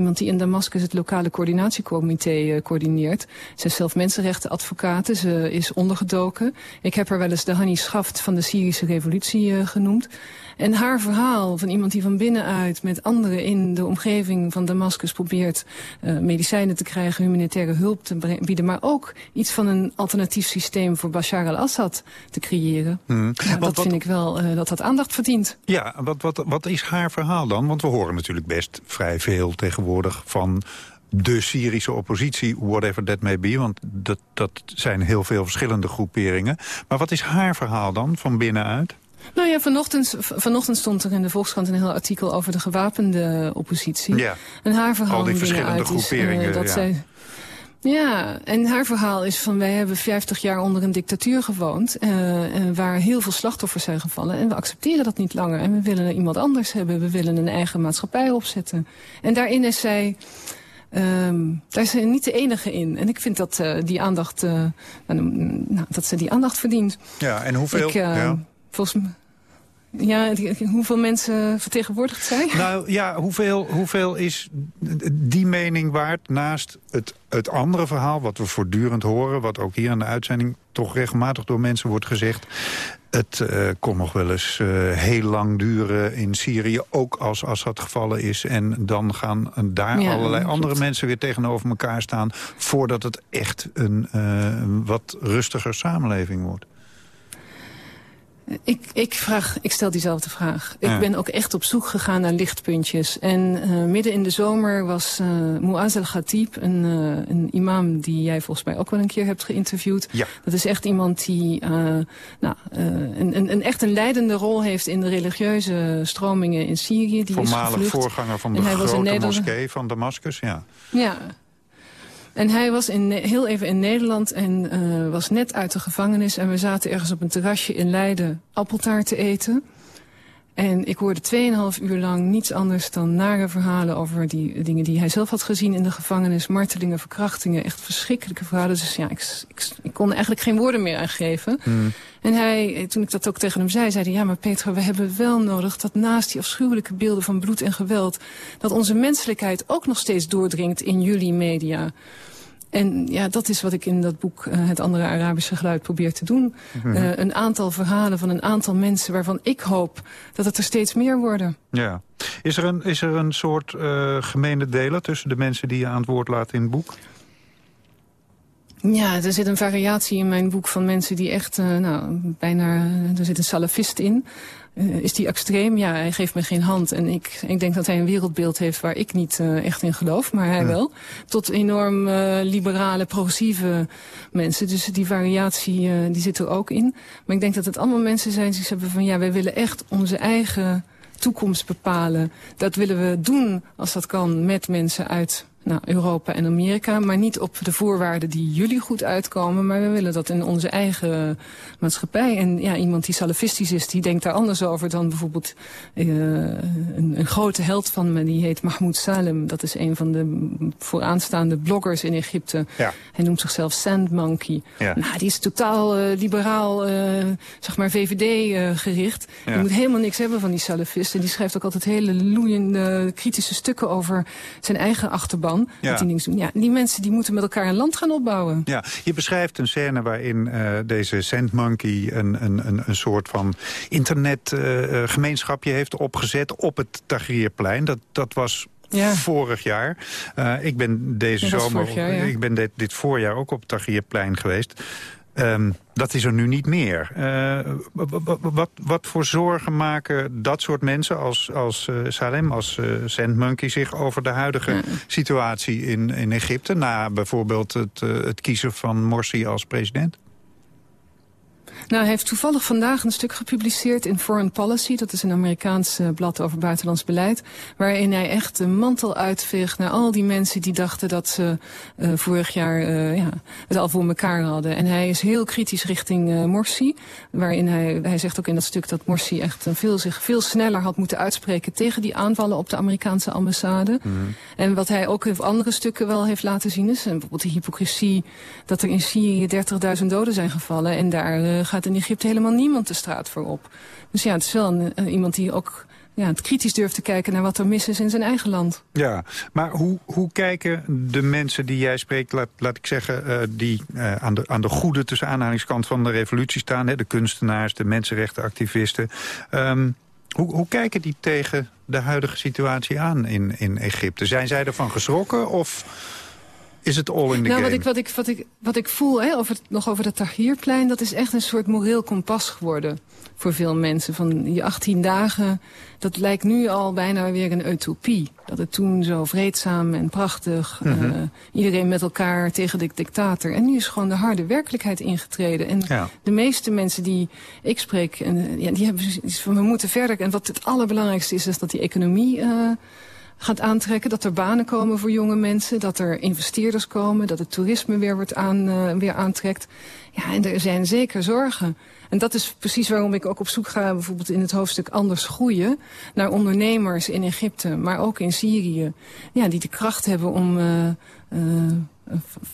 iemand die in Damascus het lokale coördinatiecomité coördineert. Ze is zelf mensenrechtenadvocaat. Ze is ondergedoken. Ik heb haar wel eens de Hani Schaft van de Syrische revolutie genoemd. En haar verhaal van iemand die van binnenuit met anderen in de omgeving van Damascus probeert uh, medicijnen te krijgen, humanitaire hulp te bieden, maar ook iets van een alternatief systeem voor Bashar al-Assad te creëren. Mm. Nou, wat, dat wat, vind ik wel uh, dat dat aandacht verdient. Ja, wat, wat, wat is haar verhaal dan? Want we horen natuurlijk best vrij veel tegenwoordig van de Syrische oppositie, whatever that may be... want dat, dat zijn heel veel verschillende groeperingen. Maar wat is haar verhaal dan, van binnenuit? Nou ja, vanochtend, vanochtend stond er in de Volkskrant een heel artikel over de gewapende oppositie. Ja, en haar verhaal al die verschillende groeperingen. Is, uh, dat ja. zij, ja, en haar verhaal is van wij hebben 50 jaar onder een dictatuur gewoond... Uh, waar heel veel slachtoffers zijn gevallen. En we accepteren dat niet langer. En we willen iemand anders hebben. We willen een eigen maatschappij opzetten. En daarin is zij... Um, daar is ze niet de enige in. En ik vind dat uh, die aandacht, uh, nou, dat ze die aandacht verdient. Ja, en hoeveel? Ik, ja. Volgens mij... Ja, hoeveel mensen vertegenwoordigd zijn? [LAUGHS] Nou ja, hoeveel, hoeveel is die mening waard naast het, het andere verhaal... wat we voortdurend horen, wat ook hier in de uitzending... toch regelmatig door mensen wordt gezegd... Het uh, kon nog wel eens uh, heel lang duren in Syrië, ook als Assad gevallen is. En dan gaan daar ja, allerlei andere klopt. mensen weer tegenover elkaar staan... voordat het echt een uh, wat rustiger samenleving wordt. Ik, ik, vraag, ik stel diezelfde vraag. Ja. Ik ben ook echt op zoek gegaan naar lichtpuntjes. En uh, midden in de zomer was uh, Muaz el-Khatib, een, uh, een imam die jij volgens mij ook wel een keer hebt geïnterviewd. Ja. Dat is echt iemand die nou, een, een, een, echt een leidende rol heeft in de religieuze stromingen in Syrië. Die Voormalig is voorganger van de grote moskee van Damascus, ja. Ja, en hij was in, heel even in Nederland en uh, was net uit de gevangenis. En we zaten ergens op een terrasje in Leiden appeltaart te eten. En ik hoorde 2,5 uur lang niets anders dan nare verhalen over die dingen die hij zelf had gezien in de gevangenis. Martelingen, verkrachtingen, echt verschrikkelijke verhalen. Dus ja, ik, ik, ik kon eigenlijk geen woorden meer aangeven. Mm. En hij, toen ik dat ook tegen hem zei, zei hij... ja, maar Petra, we hebben wel nodig dat naast die afschuwelijke beelden van bloed en geweld... dat onze menselijkheid ook nog steeds doordringt in jullie media. En ja, dat is wat ik in dat boek uh, Het andere Arabische geluid probeer te doen. Mm -hmm. uh, een aantal verhalen van een aantal mensen waarvan ik hoop dat het er steeds meer worden. Ja. Is er een, is er een soort uh, gemene deler tussen de mensen die je aan het woord laat in het boek? Ja, er zit een variatie in mijn boek van mensen die echt, nou, bijna, er zit een salafist in. Uh, is die extreem? Ja, hij geeft me geen hand. En ik, ik denk dat hij een wereldbeeld heeft waar ik niet uh, echt in geloof, maar hij ja. wel. Tot enorm liberale, progressieve mensen. Dus die variatie, die zit er ook in. Maar ik denk dat het allemaal mensen zijn die zeggen van, ja, wij willen echt onze eigen toekomst bepalen. Dat willen we doen, als dat kan, met mensen uit nou, Europa en Amerika. Maar niet op de voorwaarden die jullie goed uitkomen. Maar we willen dat in onze eigen maatschappij. En ja, iemand die salafistisch is, die denkt daar anders over dan bijvoorbeeld uh, een, een, grote held van me. Die heet Mahmoud Salem. Dat is een van de vooraanstaande bloggers in Egypte. Ja. Hij noemt zichzelf Sand Monkey. Ja. Nou, die is totaal uh, liberaal, uh, zeg maar VVD gericht. Ja. Die moet helemaal niks hebben van die salafisten. Die schrijft ook altijd hele loeiende, kritische stukken over zijn eigen achterban. Ja. Die, doen. Ja, die mensen die moeten met elkaar een land gaan opbouwen. Ja, je beschrijft een scène waarin uh, deze Sandmonkey een, een, een, een soort van internetgemeenschapje uh, heeft opgezet op het Tahrirplein. Dat, dat was ja. vorig jaar. Uh, ik ben deze zomer, jaar, ja. ik ben dit, dit voorjaar ook op het geweest. Um, dat is er nu niet meer. Uh, wat, wat, voor zorgen maken dat soort mensen als, als uh, Salem, als uh, Sandmonkey... zich over de huidige ja. situatie in, in Egypte... na bijvoorbeeld het, het kiezen van Morsi als president? Nou, hij heeft toevallig vandaag een stuk gepubliceerd in Foreign Policy. Dat is een Amerikaans uh, blad over buitenlands beleid. Waarin hij echt de mantel uitveegt naar al die mensen die dachten dat ze uh, vorig jaar uh, ja, het al voor elkaar hadden. En hij is heel kritisch richting Morsi. Waarin hij, hij zegt ook in dat stuk dat Morsi echt veel, zich veel sneller had moeten uitspreken tegen die aanvallen op de Amerikaanse ambassade. Mm -hmm. En wat hij ook in andere stukken wel heeft laten zien is bijvoorbeeld de hypocrisie dat er in Syrië 30.000 doden zijn gevallen. En daar gaat in Egypte helemaal niemand de straat voor op. Dus ja, het is wel uh, iemand die ook ja, het kritisch durft te kijken naar wat er mis is in zijn eigen land. Ja, maar hoe, hoe kijken de mensen die jij spreekt, laat, ik zeggen, uh, die uh, aan, de, aan de goede tussen aanhalingskant van de revolutie staan, hè, de kunstenaars, de mensenrechtenactivisten. Um, hoe, hoe kijken die tegen de huidige situatie aan in, in Egypte? Zijn zij ervan geschrokken of is het all in the nou, game? Wat ik, wat ik, wat ik, wat ik voel, hè, over, nog over dat Tahrirplein... dat is echt een soort moreel kompas geworden voor veel mensen. Van die 18 dagen, dat lijkt nu al bijna weer een utopie. Dat het toen zo vreedzaam en prachtig... Mm -hmm. uh, iedereen met elkaar tegen de dictator. En nu is gewoon de harde werkelijkheid ingetreden. En ja. de meeste mensen die ik spreek, en, ja, die hebben van... we moeten verder. En wat het allerbelangrijkste is, is dat die economie... Uh, gaat aantrekken. Dat er banen komen voor jonge mensen. Dat er investeerders komen. Dat het toerisme weer, wordt aan, uh, weer aantrekt. Ja, en er zijn zeker zorgen. En dat is precies waarom ik ook op zoek ga, bijvoorbeeld in het hoofdstuk Anders Groeien, naar ondernemers in Egypte, maar ook in Syrië, ja, die de kracht hebben om... Uh,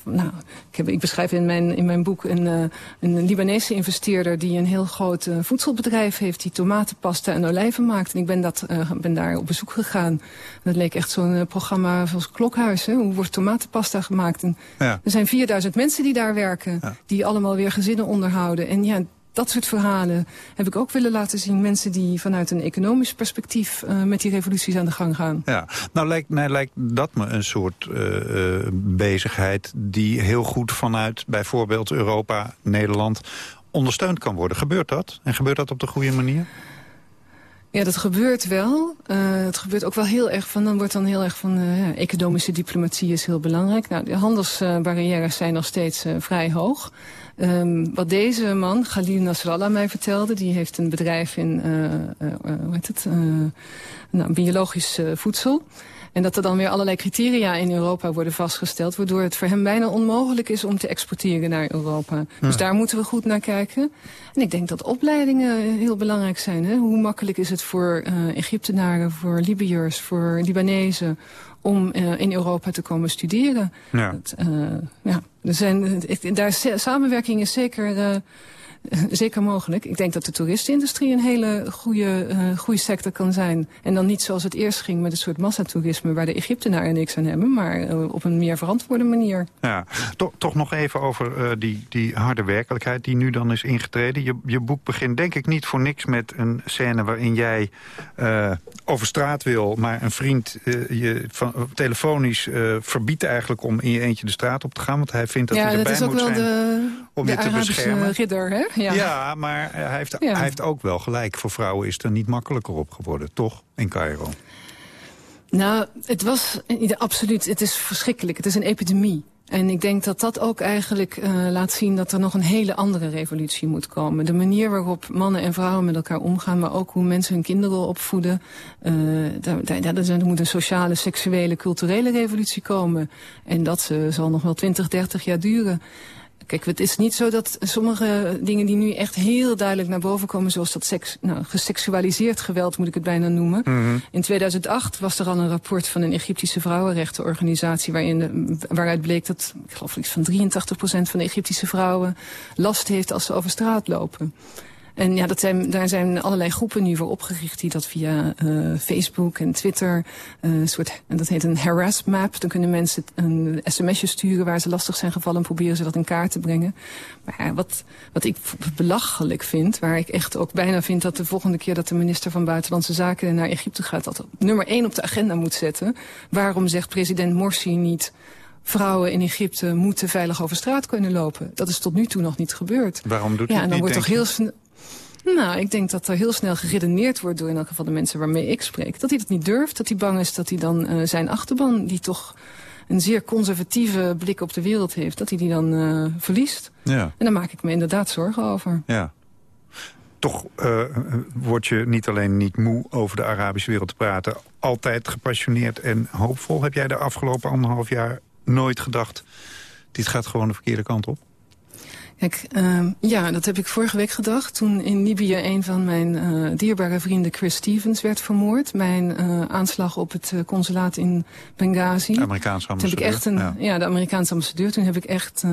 nou, ik, heb, ik beschrijf in mijn, in mijn boek een, uh, een Libanese investeerder die een heel groot uh, voedselbedrijf heeft die tomatenpasta en olijven maakt. En ik ben, dat, uh, ben daar op bezoek gegaan. Dat leek echt zo'n programma zoals Klokhuis. Hè? Hoe wordt tomatenpasta gemaakt? En ja. Er zijn 4000 mensen die daar werken, ja. die allemaal weer gezinnen onderhouden. En ja, dat soort verhalen heb ik ook willen laten zien. Mensen die vanuit een economisch perspectief uh, met die revoluties aan de gang gaan. Ja, nou lijkt, nou, lijkt dat me een soort uh, uh, bezigheid die heel goed vanuit bijvoorbeeld Europa, Nederland ondersteund kan worden. Gebeurt dat? En gebeurt dat op de goede manier? Ja, dat gebeurt wel. Uh, het gebeurt ook wel heel erg van, dan wordt dan heel erg van, uh, ja, economische diplomatie is heel belangrijk. Nou, de handelsbarrières zijn nog steeds vrij hoog. Um, wat deze man, Khalil Nasrallah, mij vertelde... die heeft een bedrijf in uh, uh, hoe heet het? nou, biologisch voedsel... En dat er dan weer allerlei criteria in Europa worden vastgesteld... waardoor het voor hem bijna onmogelijk is om te exporteren naar Europa. Ja. Dus daar moeten we goed naar kijken. En ik denk dat opleidingen heel belangrijk zijn. Hè? Hoe makkelijk is het voor uh, Egyptenaren, voor Libiërs, voor Libanezen... om uh, in Europa te komen studeren. Ja. Dat, uh, ja. Er zijn, daar samenwerking is zeker [LAUGHS] Zeker mogelijk. Ik denk dat de toeristenindustrie een hele goede, uh, goede sector kan zijn. En dan niet zoals het eerst ging met een soort massatoerisme... waar de Egyptenaren niks aan hebben, maar uh, op een meer verantwoorde manier. Ja, toch, toch nog even over uh, die, die harde werkelijkheid die nu dan is ingetreden. Je, je boek begint denk ik niet voor niks met een scène waarin jij over straat wil... maar een vriend je van, telefonisch verbiedt eigenlijk om in je eentje de straat op te gaan... want hij vindt dat ja, hij erbij moet zijn de, om de je te beschermen. ridder, hè? [LAUGHS] Ja, ja maar hij heeft, Ja. hij heeft ook wel gelijk. Voor vrouwen is het er niet makkelijker op geworden, toch? In Cairo. Nou, het was absoluut. Het is verschrikkelijk. Het is een epidemie. En ik denk dat dat ook eigenlijk uh, laat zien dat er nog een hele andere revolutie moet komen. De manier waarop mannen en vrouwen met elkaar omgaan, maar ook hoe mensen hun kinderen opvoeden. Uh, daar, daar, daar moet een sociale, seksuele, culturele revolutie komen. En dat uh, zal nog wel 20, 30 jaar duren. Kijk, het is niet zo dat sommige dingen die nu echt heel duidelijk naar boven komen... zoals dat seks, nou, geseksualiseerd geweld, moet ik het bijna noemen. Mm -hmm. In 2008 was er al een rapport van een Egyptische vrouwenrechtenorganisatie... Waarin de, waaruit bleek dat, ik geloof iets van 83% van de Egyptische vrouwen... last heeft als ze over straat lopen. En ja, dat zijn, daar zijn allerlei groepen nu voor opgericht die dat via uh, Facebook en Twitter, uh, soort, en dat heet een harass map. Dan kunnen mensen een sms'je sturen waar ze lastig zijn gevallen en proberen ze dat in kaart te brengen. Maar ja, wat, wat ik belachelijk vind, waar ik echt ook bijna vind dat de volgende keer dat de minister van Buitenlandse Zaken naar Egypte gaat, dat nummer één op de agenda moet zetten. Waarom zegt president Morsi niet vrouwen in Egypte moeten veilig over straat kunnen lopen. Dat is tot nu toe nog niet gebeurd. Waarom doet ja, en dan niet, wordt toch heel snel. Nou, ik denk dat er heel snel geredeneerd wordt door in elk geval de mensen waarmee ik spreek. Dat hij dat niet durft, dat hij bang is dat hij dan uh, zijn achterban, die toch een zeer conservatieve blik op de wereld heeft, dat hij die dan uh, verliest. Ja. En daar maak ik me inderdaad zorgen over. Ja. Toch uh, word je niet alleen niet moe over de Arabische wereld te praten... altijd gepassioneerd en hoopvol. Heb jij de afgelopen anderhalf jaar nooit gedacht... dit gaat gewoon de verkeerde kant op? Kijk, uh, ja, dat heb ik vorige week gedacht. Toen in Libië een van mijn uh, dierbare vrienden, Chris Stevens, werd vermoord. Mijn uh, aanslag op het uh, consulaat in Benghazi. De Amerikaanse ambassadeur. Toen heb ik echt een, ja. ja, de Amerikaanse ambassadeur. Toen heb ik echt...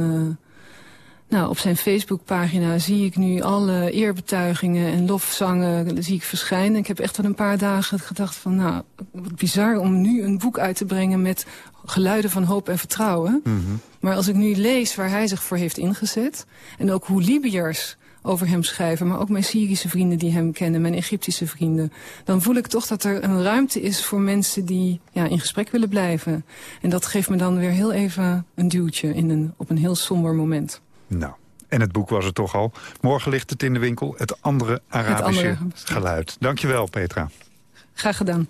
nou, op zijn Facebookpagina zie ik nu alle eerbetuigingen en lofzangen zie ik verschijnen. Ik heb echt wel een paar dagen gedacht van, nou, wat bizar om nu een boek uit te brengen met geluiden van hoop en vertrouwen. Mm -hmm. Maar als ik nu lees waar hij zich voor heeft ingezet... en ook hoe Libiërs over hem schrijven... maar ook mijn Syrische vrienden die hem kennen, mijn Egyptische vrienden... dan voel ik toch dat er een ruimte is voor mensen die ja, in gesprek willen blijven. En dat geeft me dan weer heel even een duwtje in een, op een heel somber moment. Nou, en het boek was er toch al. Morgen ligt het in de winkel, het andere Arabische het andere... geluid. Dankjewel, Petra. Graag gedaan.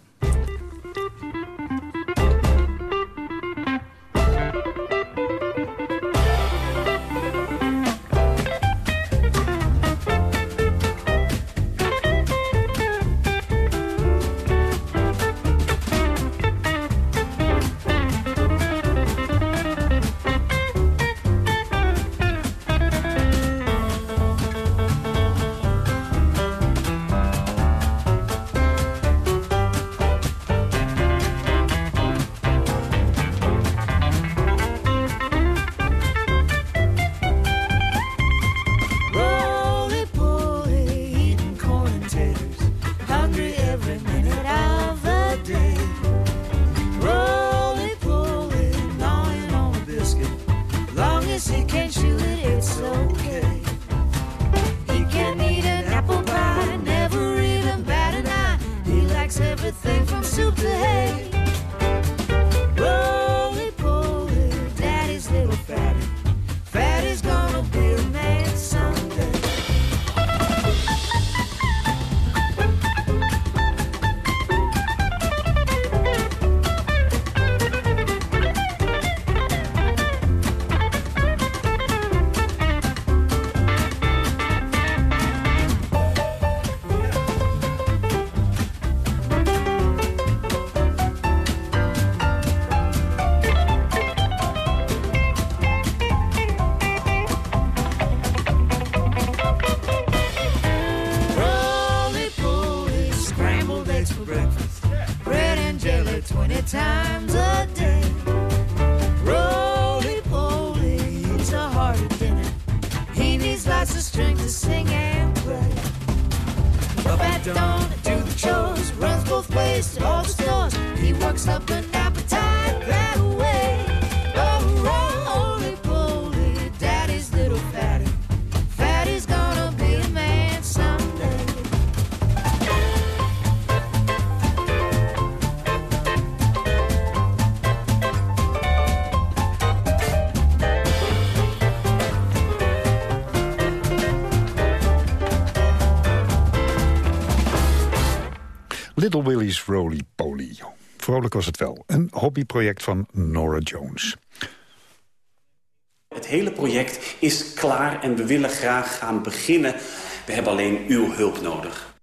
Little Willie's Roly Poly. Vrolijk was het wel. Een hobbyproject van Nora Jones. Het hele project is klaar en we willen graag gaan beginnen. We hebben alleen uw hulp nodig.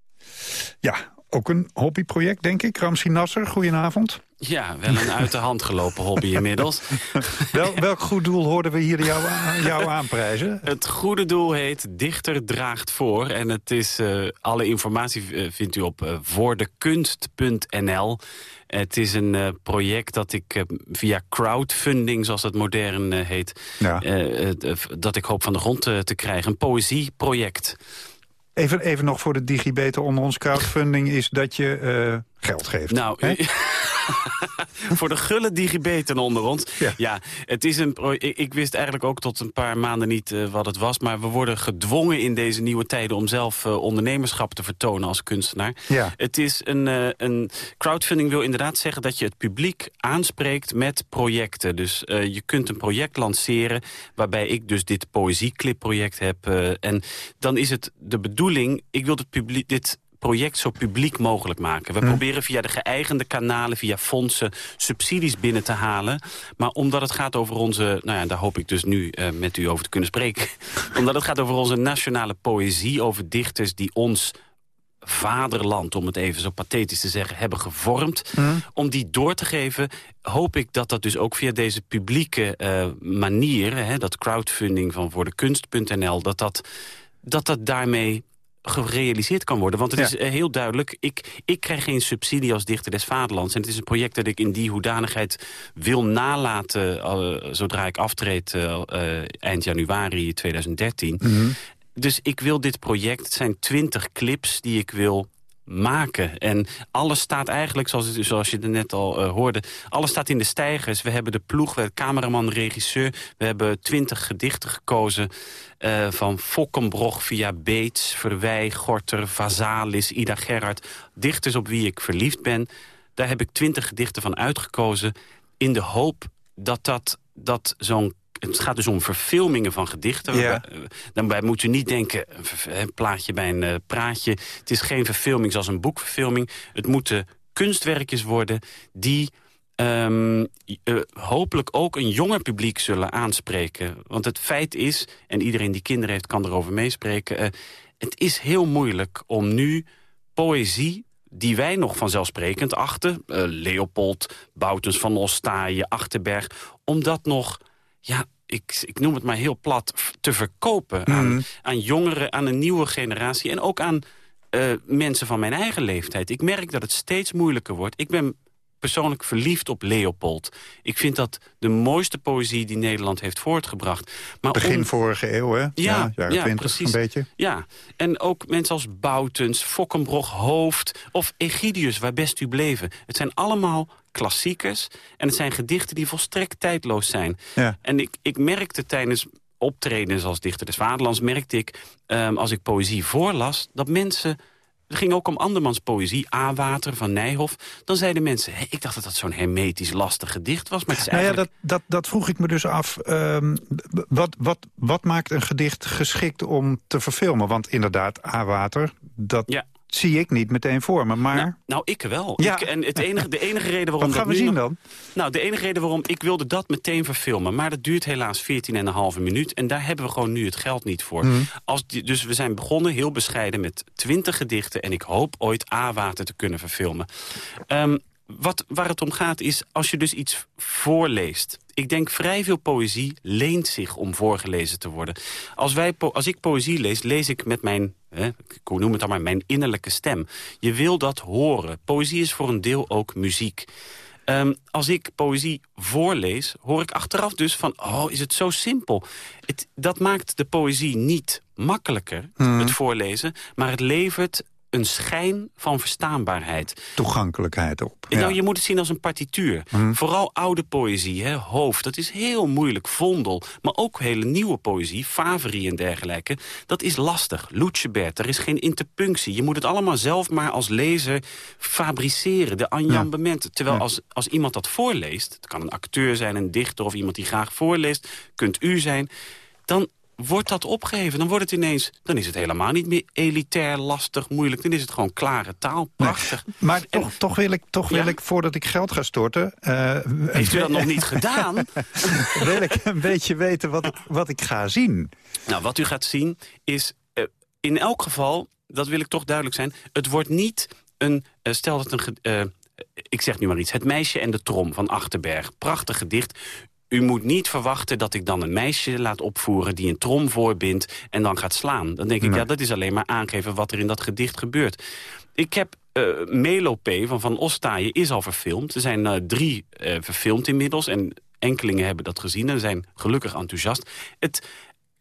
Ja, ook een hobbyproject, denk ik. Ramsi Nasser, goedenavond. Ja, wel een uit de hand gelopen hobby [LAUGHS] inmiddels. Wel, welk goed doel hoorden we hier jou, jou aanprijzen? Het goede doel heet Dichter draagt voor. En het is, eh, alle informatie eh, vindt u op eh, voordekunst.nl. Het is een project dat ik via crowdfunding, zoals het modern heet... eh, dat ik hoop van de grond te krijgen. Een poëzieproject. Even, even nog voor de digibeten onder ons crowdfunding is dat je eh, geld geeft. Nou, [LAUGHS] voor de gulle digibeten onder ons. Ja, het is een ik, ik wist eigenlijk ook tot een paar maanden niet eh, wat het was. Maar we worden gedwongen in deze nieuwe tijden om zelf eh, ondernemerschap te vertonen als kunstenaar. Ja. Het is een, eh, een crowdfunding wil inderdaad zeggen dat je het publiek aanspreekt met projecten. Dus je kunt een project lanceren waarbij ik dus dit poëzieclipproject heb. en dan is het de bedoeling, ik wil het publiek, dit project zo publiek mogelijk maken. We proberen via de geëigende kanalen, via fondsen, subsidies binnen te halen. Maar omdat het gaat over onze, nou ja, daar hoop ik dus nu eh, met u over te kunnen spreken. [LAUGHS] omdat het gaat over onze nationale poëzie, over dichters die ons vaderland, om het even zo pathetisch te zeggen, hebben gevormd. Om die door te geven, hoop ik dat dat dus ook via deze publieke eh, manier... Hè, dat crowdfunding van voor de kunst.nl, dat dat, dat dat daarmee gerealiseerd kan worden. Want het Ja. is eh, heel duidelijk, ik, ik krijg geen subsidie als dichter des vaderlands. En het is een project dat ik in die hoedanigheid wil nalaten... eh, zodra ik aftreed eh, eind januari 2013. Dus ik wil dit project, het zijn twintig clips die ik wil maken. En alles staat eigenlijk, zoals, zoals je er net al eh, hoorde... alles staat in de stijgers. We hebben de ploeg, we hebben cameraman, regisseur... we hebben twintig gedichten gekozen... eh, van Fokkenbrog via Beets, Verwij, Gorter, Vazalis, Ida Gerhard. Dichters op wie ik verliefd ben. Daar heb ik twintig gedichten van uitgekozen... in de hoop dat dat, dat zo'n het gaat dus om verfilmingen van gedichten. Ja. Waarbij- eh, Daarbij moet u niet denken, een plaatje bij een eh, praatje. Het is geen verfilming zoals een boekverfilming. Het moeten kunstwerkjes worden die ehm, eh, hopelijk ook een jonger publiek zullen aanspreken. Want het feit is, en iedereen die kinderen heeft kan erover meespreken... het is heel moeilijk om nu poëzie die wij nog vanzelfsprekend achten... Leopold, Boutens van Ostaaien, Achterberg... om dat nog, ja, ik, ik noem het maar heel plat, te verkopen... aan, aan jongeren, aan een nieuwe generatie... en ook aan eh, mensen van mijn eigen leeftijd. Ik merk dat het steeds moeilijker wordt. Ik ben persoonlijk verliefd op Leopold. Ik vind dat de mooiste poëzie die Nederland heeft voortgebracht. Maar Begin om- vorige eeuw, hè? ja, jaren ja, 20 precies. een beetje. Ja, en ook mensen als Boutens, Fokkenbrog, Hoofd of Egidius, waar best u bleven. Het zijn allemaal klassiekers en het zijn gedichten die volstrekt tijdloos zijn. Ja. En ik, ik merkte tijdens optredens als dichter des vaderlands... merkte ik, ehm, als ik poëzie voorlas, dat mensen... Het ging ook om andermans poëzie, A-water van Nijhoff. Dan zeiden mensen, hé, ik dacht dat dat zo'n hermetisch lastig gedicht was. Maar het is Nou ja, dat, dat, dat vroeg ik me dus af. ehm, wat, wat, wat maakt een gedicht geschikt om te verfilmen? Want inderdaad, A-water, dat zie ik niet meteen voor me. Maar Nou, nou, ik wel. Ja. Ik, en het enige, de enige reden waarom Wat gaan we zien nog- dan? Nou, de enige reden waarom ik wilde dat meteen verfilmen. Maar dat duurt helaas 14,5 minuut. En daar hebben we gewoon nu het geld niet voor. Mhm. Als die, dus we zijn begonnen heel bescheiden met 20 gedichten. En ik hoop ooit A-water te kunnen verfilmen. Ehm, wat, waar het om gaat is, als je dus iets voorleest... Ik denk vrij veel poëzie leent zich om voorgelezen te worden. Als, wij, als ik poëzie lees, lees ik met mijn, hè, ik noem het dan maar, mijn innerlijke stem. Je wil dat horen. Poëzie is voor een deel ook muziek. Ehm, als ik poëzie voorlees, hoor ik achteraf dus van... oh, is het zo simpel? Het, dat maakt de poëzie niet makkelijker, Mhm. het voorlezen... maar het levert een schijn van verstaanbaarheid. Toegankelijkheid op. Nou, je moet het zien als een partituur. Mhm. Vooral oude poëzie, hè, hoofd, dat is heel moeilijk. Vondel, maar ook hele nieuwe poëzie, Faveri en dergelijke. Dat is lastig. Loetjebert, er is geen interpunctie. Je moet het allemaal zelf maar als lezer fabriceren. De enjambementen. Terwijl Ja. als, als iemand dat voorleest... het kan een acteur zijn, een dichter of iemand die graag voorleest... kunt u zijn, dan wordt dat opgeheven. Dan wordt het ineens, dan is het helemaal niet meer elitair, lastig, moeilijk. Dan is het gewoon klare taal, prachtig. Maar toch, toch wil, ik, toch wil ik, voordat ik geld ga storten... eh, Heeft u dat nog niet gedaan? [LAUGHS] wil ik een beetje weten wat ik, wat ik ga zien. Nou, wat u gaat zien is eh, in elk geval, dat wil ik toch duidelijk zijn... het wordt niet een, eh, stel dat een, ik zeg nu maar iets... Het meisje en de trom van Achterberg, prachtig gedicht... U moet niet verwachten dat ik dan een meisje laat opvoeren... die een trom voorbindt en dan gaat slaan. Dan denk ik, Nee. ja, dat is alleen maar aangeven wat er in dat gedicht gebeurt. Ik heb eh Melope van Van Ostaaien is al verfilmd. Er zijn eh, drie eh, verfilmd inmiddels en enkelingen hebben dat gezien... en zijn gelukkig enthousiast. Het,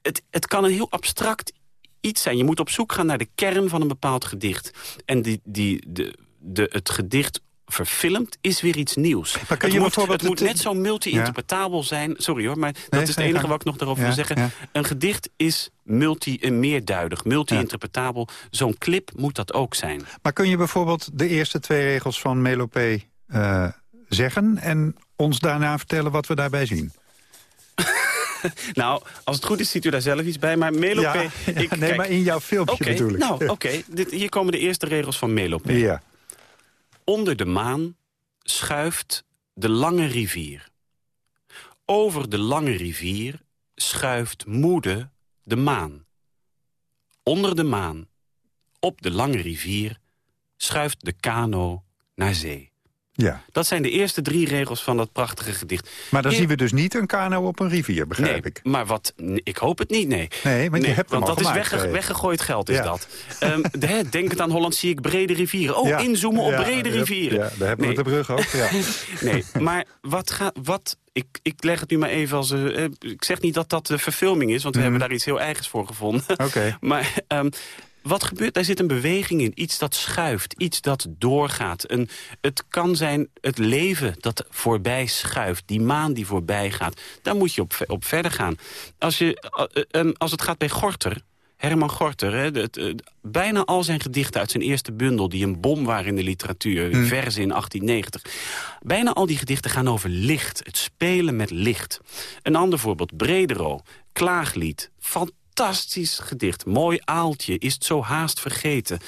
het, het kan een heel abstract iets zijn. Je moet op zoek gaan naar de kern van een bepaald gedicht. En die, die, de, de, het gedicht verfilmd is weer iets nieuws. Maar het je moet, bijvoorbeeld het moet net zo multi-interpretabel zijn. Sorry hoor, maar dat Nee, is het enige wat ik nog daarover Ja, wil zeggen. ja. Een gedicht is multi, eh, meerduidig, multi-interpretabel. Zo'n clip moet dat ook zijn. Maar kun je bijvoorbeeld de eerste twee regels van Melopé eh, zeggen... en ons daarna vertellen wat we daarbij zien? [LAUGHS] Nou, als het goed is, ziet u daar zelf iets bij. Maar Melope... Ja, ik, nee, kijk- maar in jouw filmpje ik. Nou, oké. Hier komen de eerste regels van Melope. Ja. Onder de maan schuift de lange rivier. Over de lange rivier schuift moede de maan. Onder de maan, op de lange rivier, schuift de kano naar zee. Ja. Dat zijn de eerste drie regels van dat prachtige gedicht. Maar dan zien we dus niet een kano op een rivier, begrijp nee, ik. maar wat, ik hoop het niet, nee. Nee, want je hebt want dat is wegge- je. weggegooid geld, is Ja. dat. Ehm, de, denk het aan Holland, zie ik brede rivieren. Oh, Ja. inzoomen op Ja, brede rivieren. Ja, daar hebben Nee. we de brug ook. Ja. [LAUGHS] Nee, maar wat gaat... Wat, ik, ik leg het nu maar even als... eh, eh, ik zeg niet dat dat de verfilming is, want we Mhm. hebben daar iets heel eigens voor gevonden. Oké. [LAUGHS] Maar ehm, wat gebeurt? Daar zit een beweging in. Iets dat schuift. Iets dat doorgaat. Een, het kan zijn het leven dat voorbij schuift. Die maan die voorbij gaat. Daar moet je op, op verder gaan. Als, je, eh, eh, als het gaat bij Gorter... Herman Gorter, hè, de- eh, bijna al zijn gedichten uit zijn eerste bundel... die een bom waren in de literatuur, Hmm. verzen in 1890... bijna al die gedichten gaan over licht, het spelen met licht. Een ander voorbeeld, Bredero, Klaaglied, fantastisch gedicht. Mooi aaltje, is het zo haast vergeten.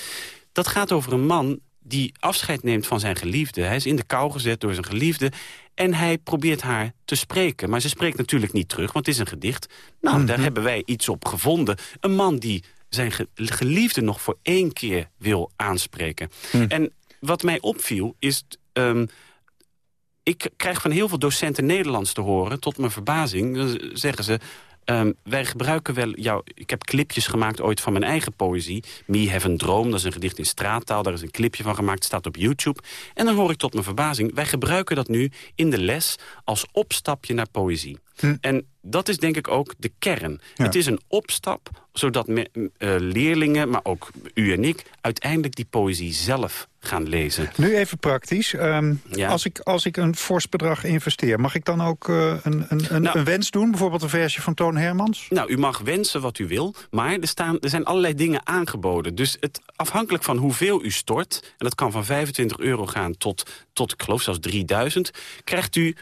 Dat gaat over een man die afscheid neemt van zijn geliefde. Hij is in de kou gezet door zijn geliefde... en hij probeert haar te spreken. Maar ze spreekt natuurlijk niet terug, want het is een gedicht. Nou, daar hebben wij iets op gevonden. Een man die zijn ge- geliefde nog voor één keer wil aanspreken. En wat mij opviel is... ehm, ik krijg van heel veel docenten Nederlands te horen, tot mijn verbazing. Dan zeggen ze, ehm, wij gebruiken wel... Jou, ik heb clipjes gemaakt ooit van mijn eigen poëzie. Me Have een Droom, dat is een gedicht in straattaal. Daar is een clipje van gemaakt, staat op YouTube. En dan hoor ik tot mijn verbazing... wij gebruiken dat nu in de les als opstapje naar poëzie. En dat is denk ik ook de kern. Het is een opstap, zodat me- eh, leerlingen, maar ook u en ik... uiteindelijk die poëzie zelf gaan lezen. Nu even praktisch. Ehm, Ja. als, ik, als ik een fors bedrag investeer, mag ik dan ook eh, een, een, een, een wens doen? Bijvoorbeeld een versie van Toon Hermans? Nou, u mag wensen wat u wil, maar er, staan, er zijn allerlei dingen aangeboden. Dus het, afhankelijk van hoeveel u stort... en dat kan van 25 euro gaan tot, tot ik geloof zelfs 3000... krijgt u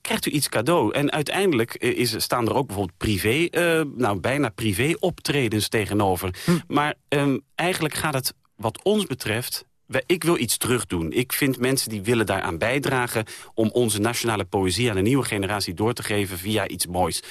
krijgt u iets cadeau. En uiteindelijk eh, is, staan er ook bijvoorbeeld privé, eh, nou bijna privé optredens tegenover. Maar ehm, eigenlijk gaat het wat ons betreft... Ik wil iets terugdoen. Ik vind mensen die willen daaraan bijdragen... om onze nationale poëzie aan een nieuwe generatie door te geven... via iets moois.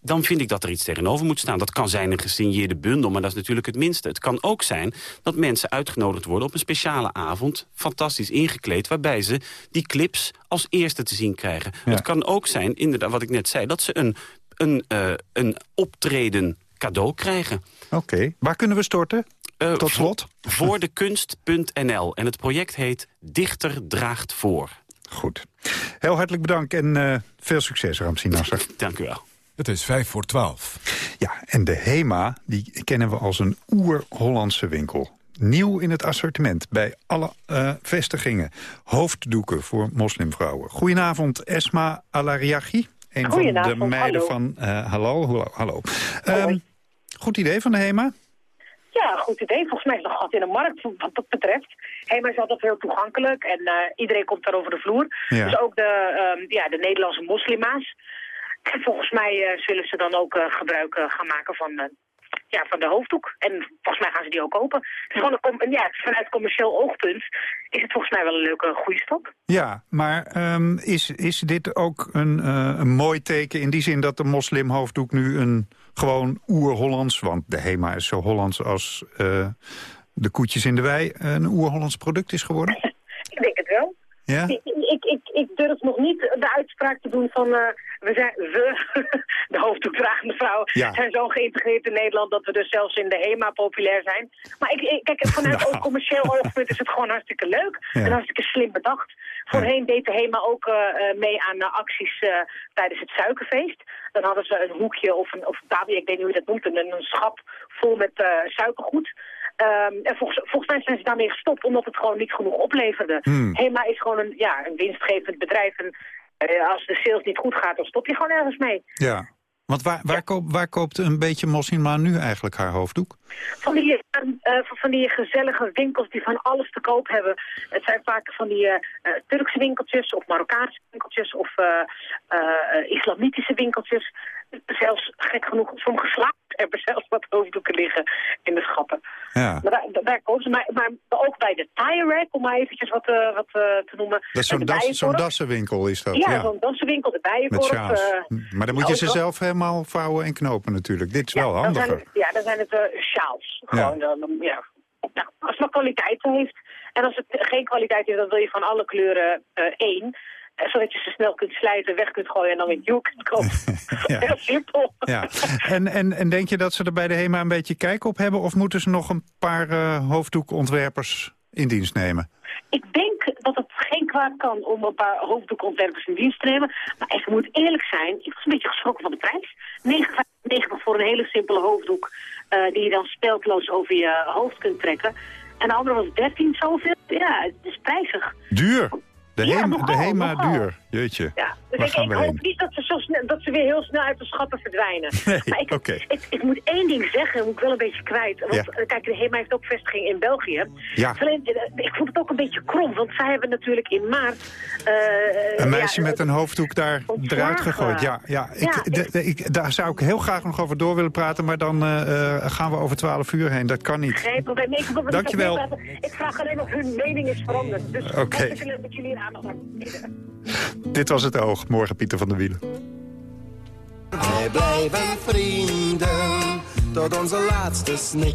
Dan vind ik dat er iets tegenover moet staan. Dat kan zijn een gesigneerde bundel, maar dat is natuurlijk het minste. Het kan ook zijn dat mensen uitgenodigd worden op een speciale avond... fantastisch ingekleed, waarbij ze die clips als eerste te zien krijgen. Het kan ook zijn, inderdaad, wat ik net zei... dat ze een, een, eh, een optreden cadeau krijgen. Oké, waar kunnen we storten? Eh, Tot slot? [LAUGHS] Voor de kunst.nl. En het project heet Dichter draagt voor. Goed. Heel hartelijk bedankt en eh, veel succes, Ramsi Nasser. [LAUGHS] Dank u wel. Het is vijf voor twaalf. Ja, en de HEMA, die kennen we als een oer-Hollandse winkel. Nieuw in het assortiment bij alle uh, vestigingen. Hoofddoeken voor moslimvrouwen. Goedenavond, Esma Alariachi. Een van de meiden hallo. van... Uh, hallo, hallo. hallo. Um, goed idee van de HEMA? Ja, goed idee. Volgens mij is er gat in de markt wat dat betreft. HEMA is altijd heel toegankelijk en uh, iedereen komt daar over de vloer. Ja. Dus ook de, um, ja, de Nederlandse moslima's. En volgens mij uh, zullen ze dan ook uh, gebruik gaan maken van, ja, van de hoofddoek. En volgens mij gaan ze die ook kopen. Is gewoon een, ja, vanuit commercieel oogpunt is het volgens mij wel een leuke goede stap. Ja, maar um, is, is dit ook een, een mooi teken in die zin dat de moslimhoofddoek nu een gewoon oer-Hollands, want de HEMA is zo Hollands als uh, de koetjes in de wei, een oer-Hollands product is geworden? [LAUGHS] ik denk het wel. Ja? Ik, ik, ik, durf nog niet de uitspraak te doen van uh, we zijn we, [LAUGHS] de hoofddoekdragende vrouw, ja. zijn zo geïntegreerd in Nederland dat we dus zelfs in de HEMA populair zijn. Maar ik, ik kijk, vanuit Nou. ook commercieel oogpunt is het gewoon hartstikke leuk Ja. en hartstikke slim bedacht. Voorheen deed de HEMA ook uh, mee aan uh, acties uh, tijdens het suikerfeest. Dan hadden ze een hoekje of een, of een ik weet niet hoe je dat noemt, een, een schap vol met suikergoed. Um, en volgens, volgens mij zijn ze daarmee gestopt omdat het gewoon niet genoeg opleverde. Hmm. HEMA is gewoon een, ja, een winstgevend bedrijf. En uh, als de sales niet goed gaat, dan stop je gewoon ergens mee. Ja, want waar, waar, koop, waar koopt een beetje Moslima nu eigenlijk haar hoofddoek? Van die, uh, van die gezellige winkels die van alles te koop hebben. Het zijn vaak van die uh, Turkse winkeltjes of Marokkaanse winkeltjes of islamitische winkeltjes. Zelfs gek genoeg, sommige slaap hebben zelfs wat hoofddoeken liggen in de schappen. Ja. Maar daar, daar kopen ze. Maar, maar, ook bij de tire rack, om maar eventjes wat, uh, wat uh, te noemen. Dat is zo'n das, zo dassenwinkel is dat? Ja, ja. zo'n dassenwinkel, de Met bijenkorf. Uh, maar dan moet je ze zelf helemaal vouwen en knopen natuurlijk. Dit is ja, wel dan handiger. Zijn, ja, dan zijn het sjaals. Gewoon, ja. Nou, als het maar kwaliteit heeft. En als het geen kwaliteit heeft, dan wil je van alle kleuren één zodat je ze snel kunt slijten, weg kunt gooien en dan weer nieuw kunt kopen. [LAUGHS] ja. Heel simpel. Ja. En, en, en denk je dat ze er bij de HEMA een beetje kijk op hebben... of moeten ze nog een paar uh, hoofddoekontwerpers in dienst nemen? Ik denk dat het geen kwaad kan om een paar hoofddoekontwerpers in dienst te nemen. Maar ik moet eerlijk zijn, ik was een beetje geschrokken van de prijs. 9,95 voor een hele simpele hoofddoek uh, die je dan speeltloos over je hoofd kunt trekken. En de andere was 13 zoveel. Ja, het is prijzig. Duur. De, Ja, nogal, de HEMA nogal. duur. Jeetje. Ja, dus Waar ik, gaan ik hoop heen? niet dat ze, zo snel, dat ze weer heel snel uit de schappen verdwijnen. [LAUGHS] Nee, maar ik, ik, ik moet één ding zeggen, moet ik wel een beetje kwijt. Want Ja. eh, kijk, de HEMA heeft ook vestiging in België. Ja. Alleen, eh, ik vond het ook een beetje krom, want zij hebben natuurlijk in maart... eh, Een meisje ja, met een hoofddoek daar ontslagen. eruit gegooid. Ja, ja, ik, Ja, de- de- ik, daar zou ik heel graag nog over door willen praten... maar dan gaan we over 12 uur heen. Dat kan niet. Geen probleem. Ik, ik, Dankjewel. Ik, ik vraag alleen of hun mening is veranderd. Dus Oké. hartstikke leuk dat jullie [LAUGHS] Dit was het oog. Morgen Pieter van der Wielen. Wij blijven vrienden tot onze laatste snik.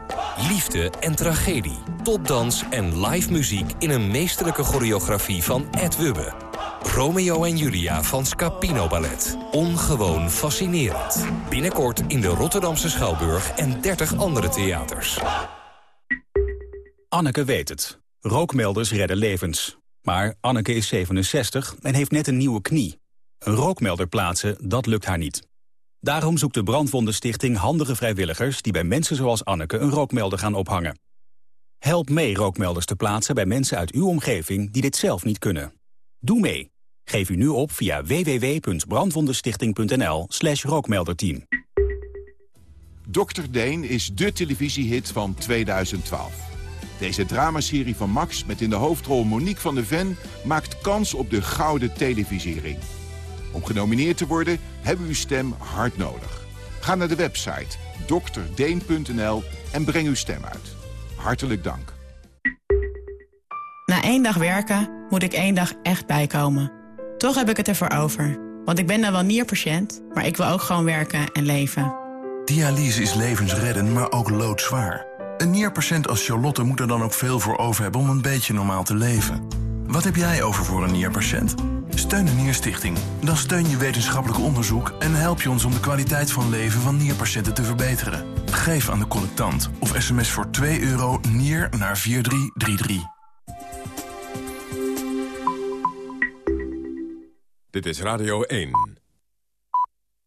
Liefde en tragedie, topdans en live muziek in een meesterlijke choreografie van Ed Wubbe. Romeo en Julia van Scapino Ballet. Ongewoon fascinerend. Binnenkort in de Rotterdamse Schouwburg en 30 andere theaters. Anneke weet het. Rookmelders redden levens. Maar Anneke is 67 en heeft net een nieuwe knie. Een rookmelder plaatsen, dat lukt haar niet. Daarom zoekt de Brandwondenstichting handige vrijwilligers... die bij mensen zoals Anneke een rookmelder gaan ophangen. Help mee rookmelders te plaatsen bij mensen uit uw omgeving... die dit zelf niet kunnen. Doe mee. Geef u nu op via www.brandwondenstichting.nl slash rookmelderteam. Dr. Deen is de televisiehit van 2012. Deze dramaserie van Max met in de hoofdrol Monique van de Ven... maakt kans op de gouden televisiering. Om genomineerd te worden hebben we uw stem hard nodig. Ga naar de website drdeen.nl en breng uw stem uit. Hartelijk dank. Na één dag werken moet ik één dag echt bijkomen. Toch heb ik het ervoor over. Want Want ik ben dan wel nierpatiënt, maar ik wil ook gewoon werken en leven. Dialyse is levensredden, maar ook loodzwaar. Een nierpatiënt als Charlotte moet er dan ook veel voor over hebben om een beetje normaal te leven. Wat heb jij over voor een nierpatiënt? Steun de Nierstichting. Dan steun je wetenschappelijk onderzoek en help je ons om de kwaliteit van leven van nierpatiënten te verbeteren. Geef aan de collectant of sms voor 2 euro nier naar 4333. Dit is Radio 1.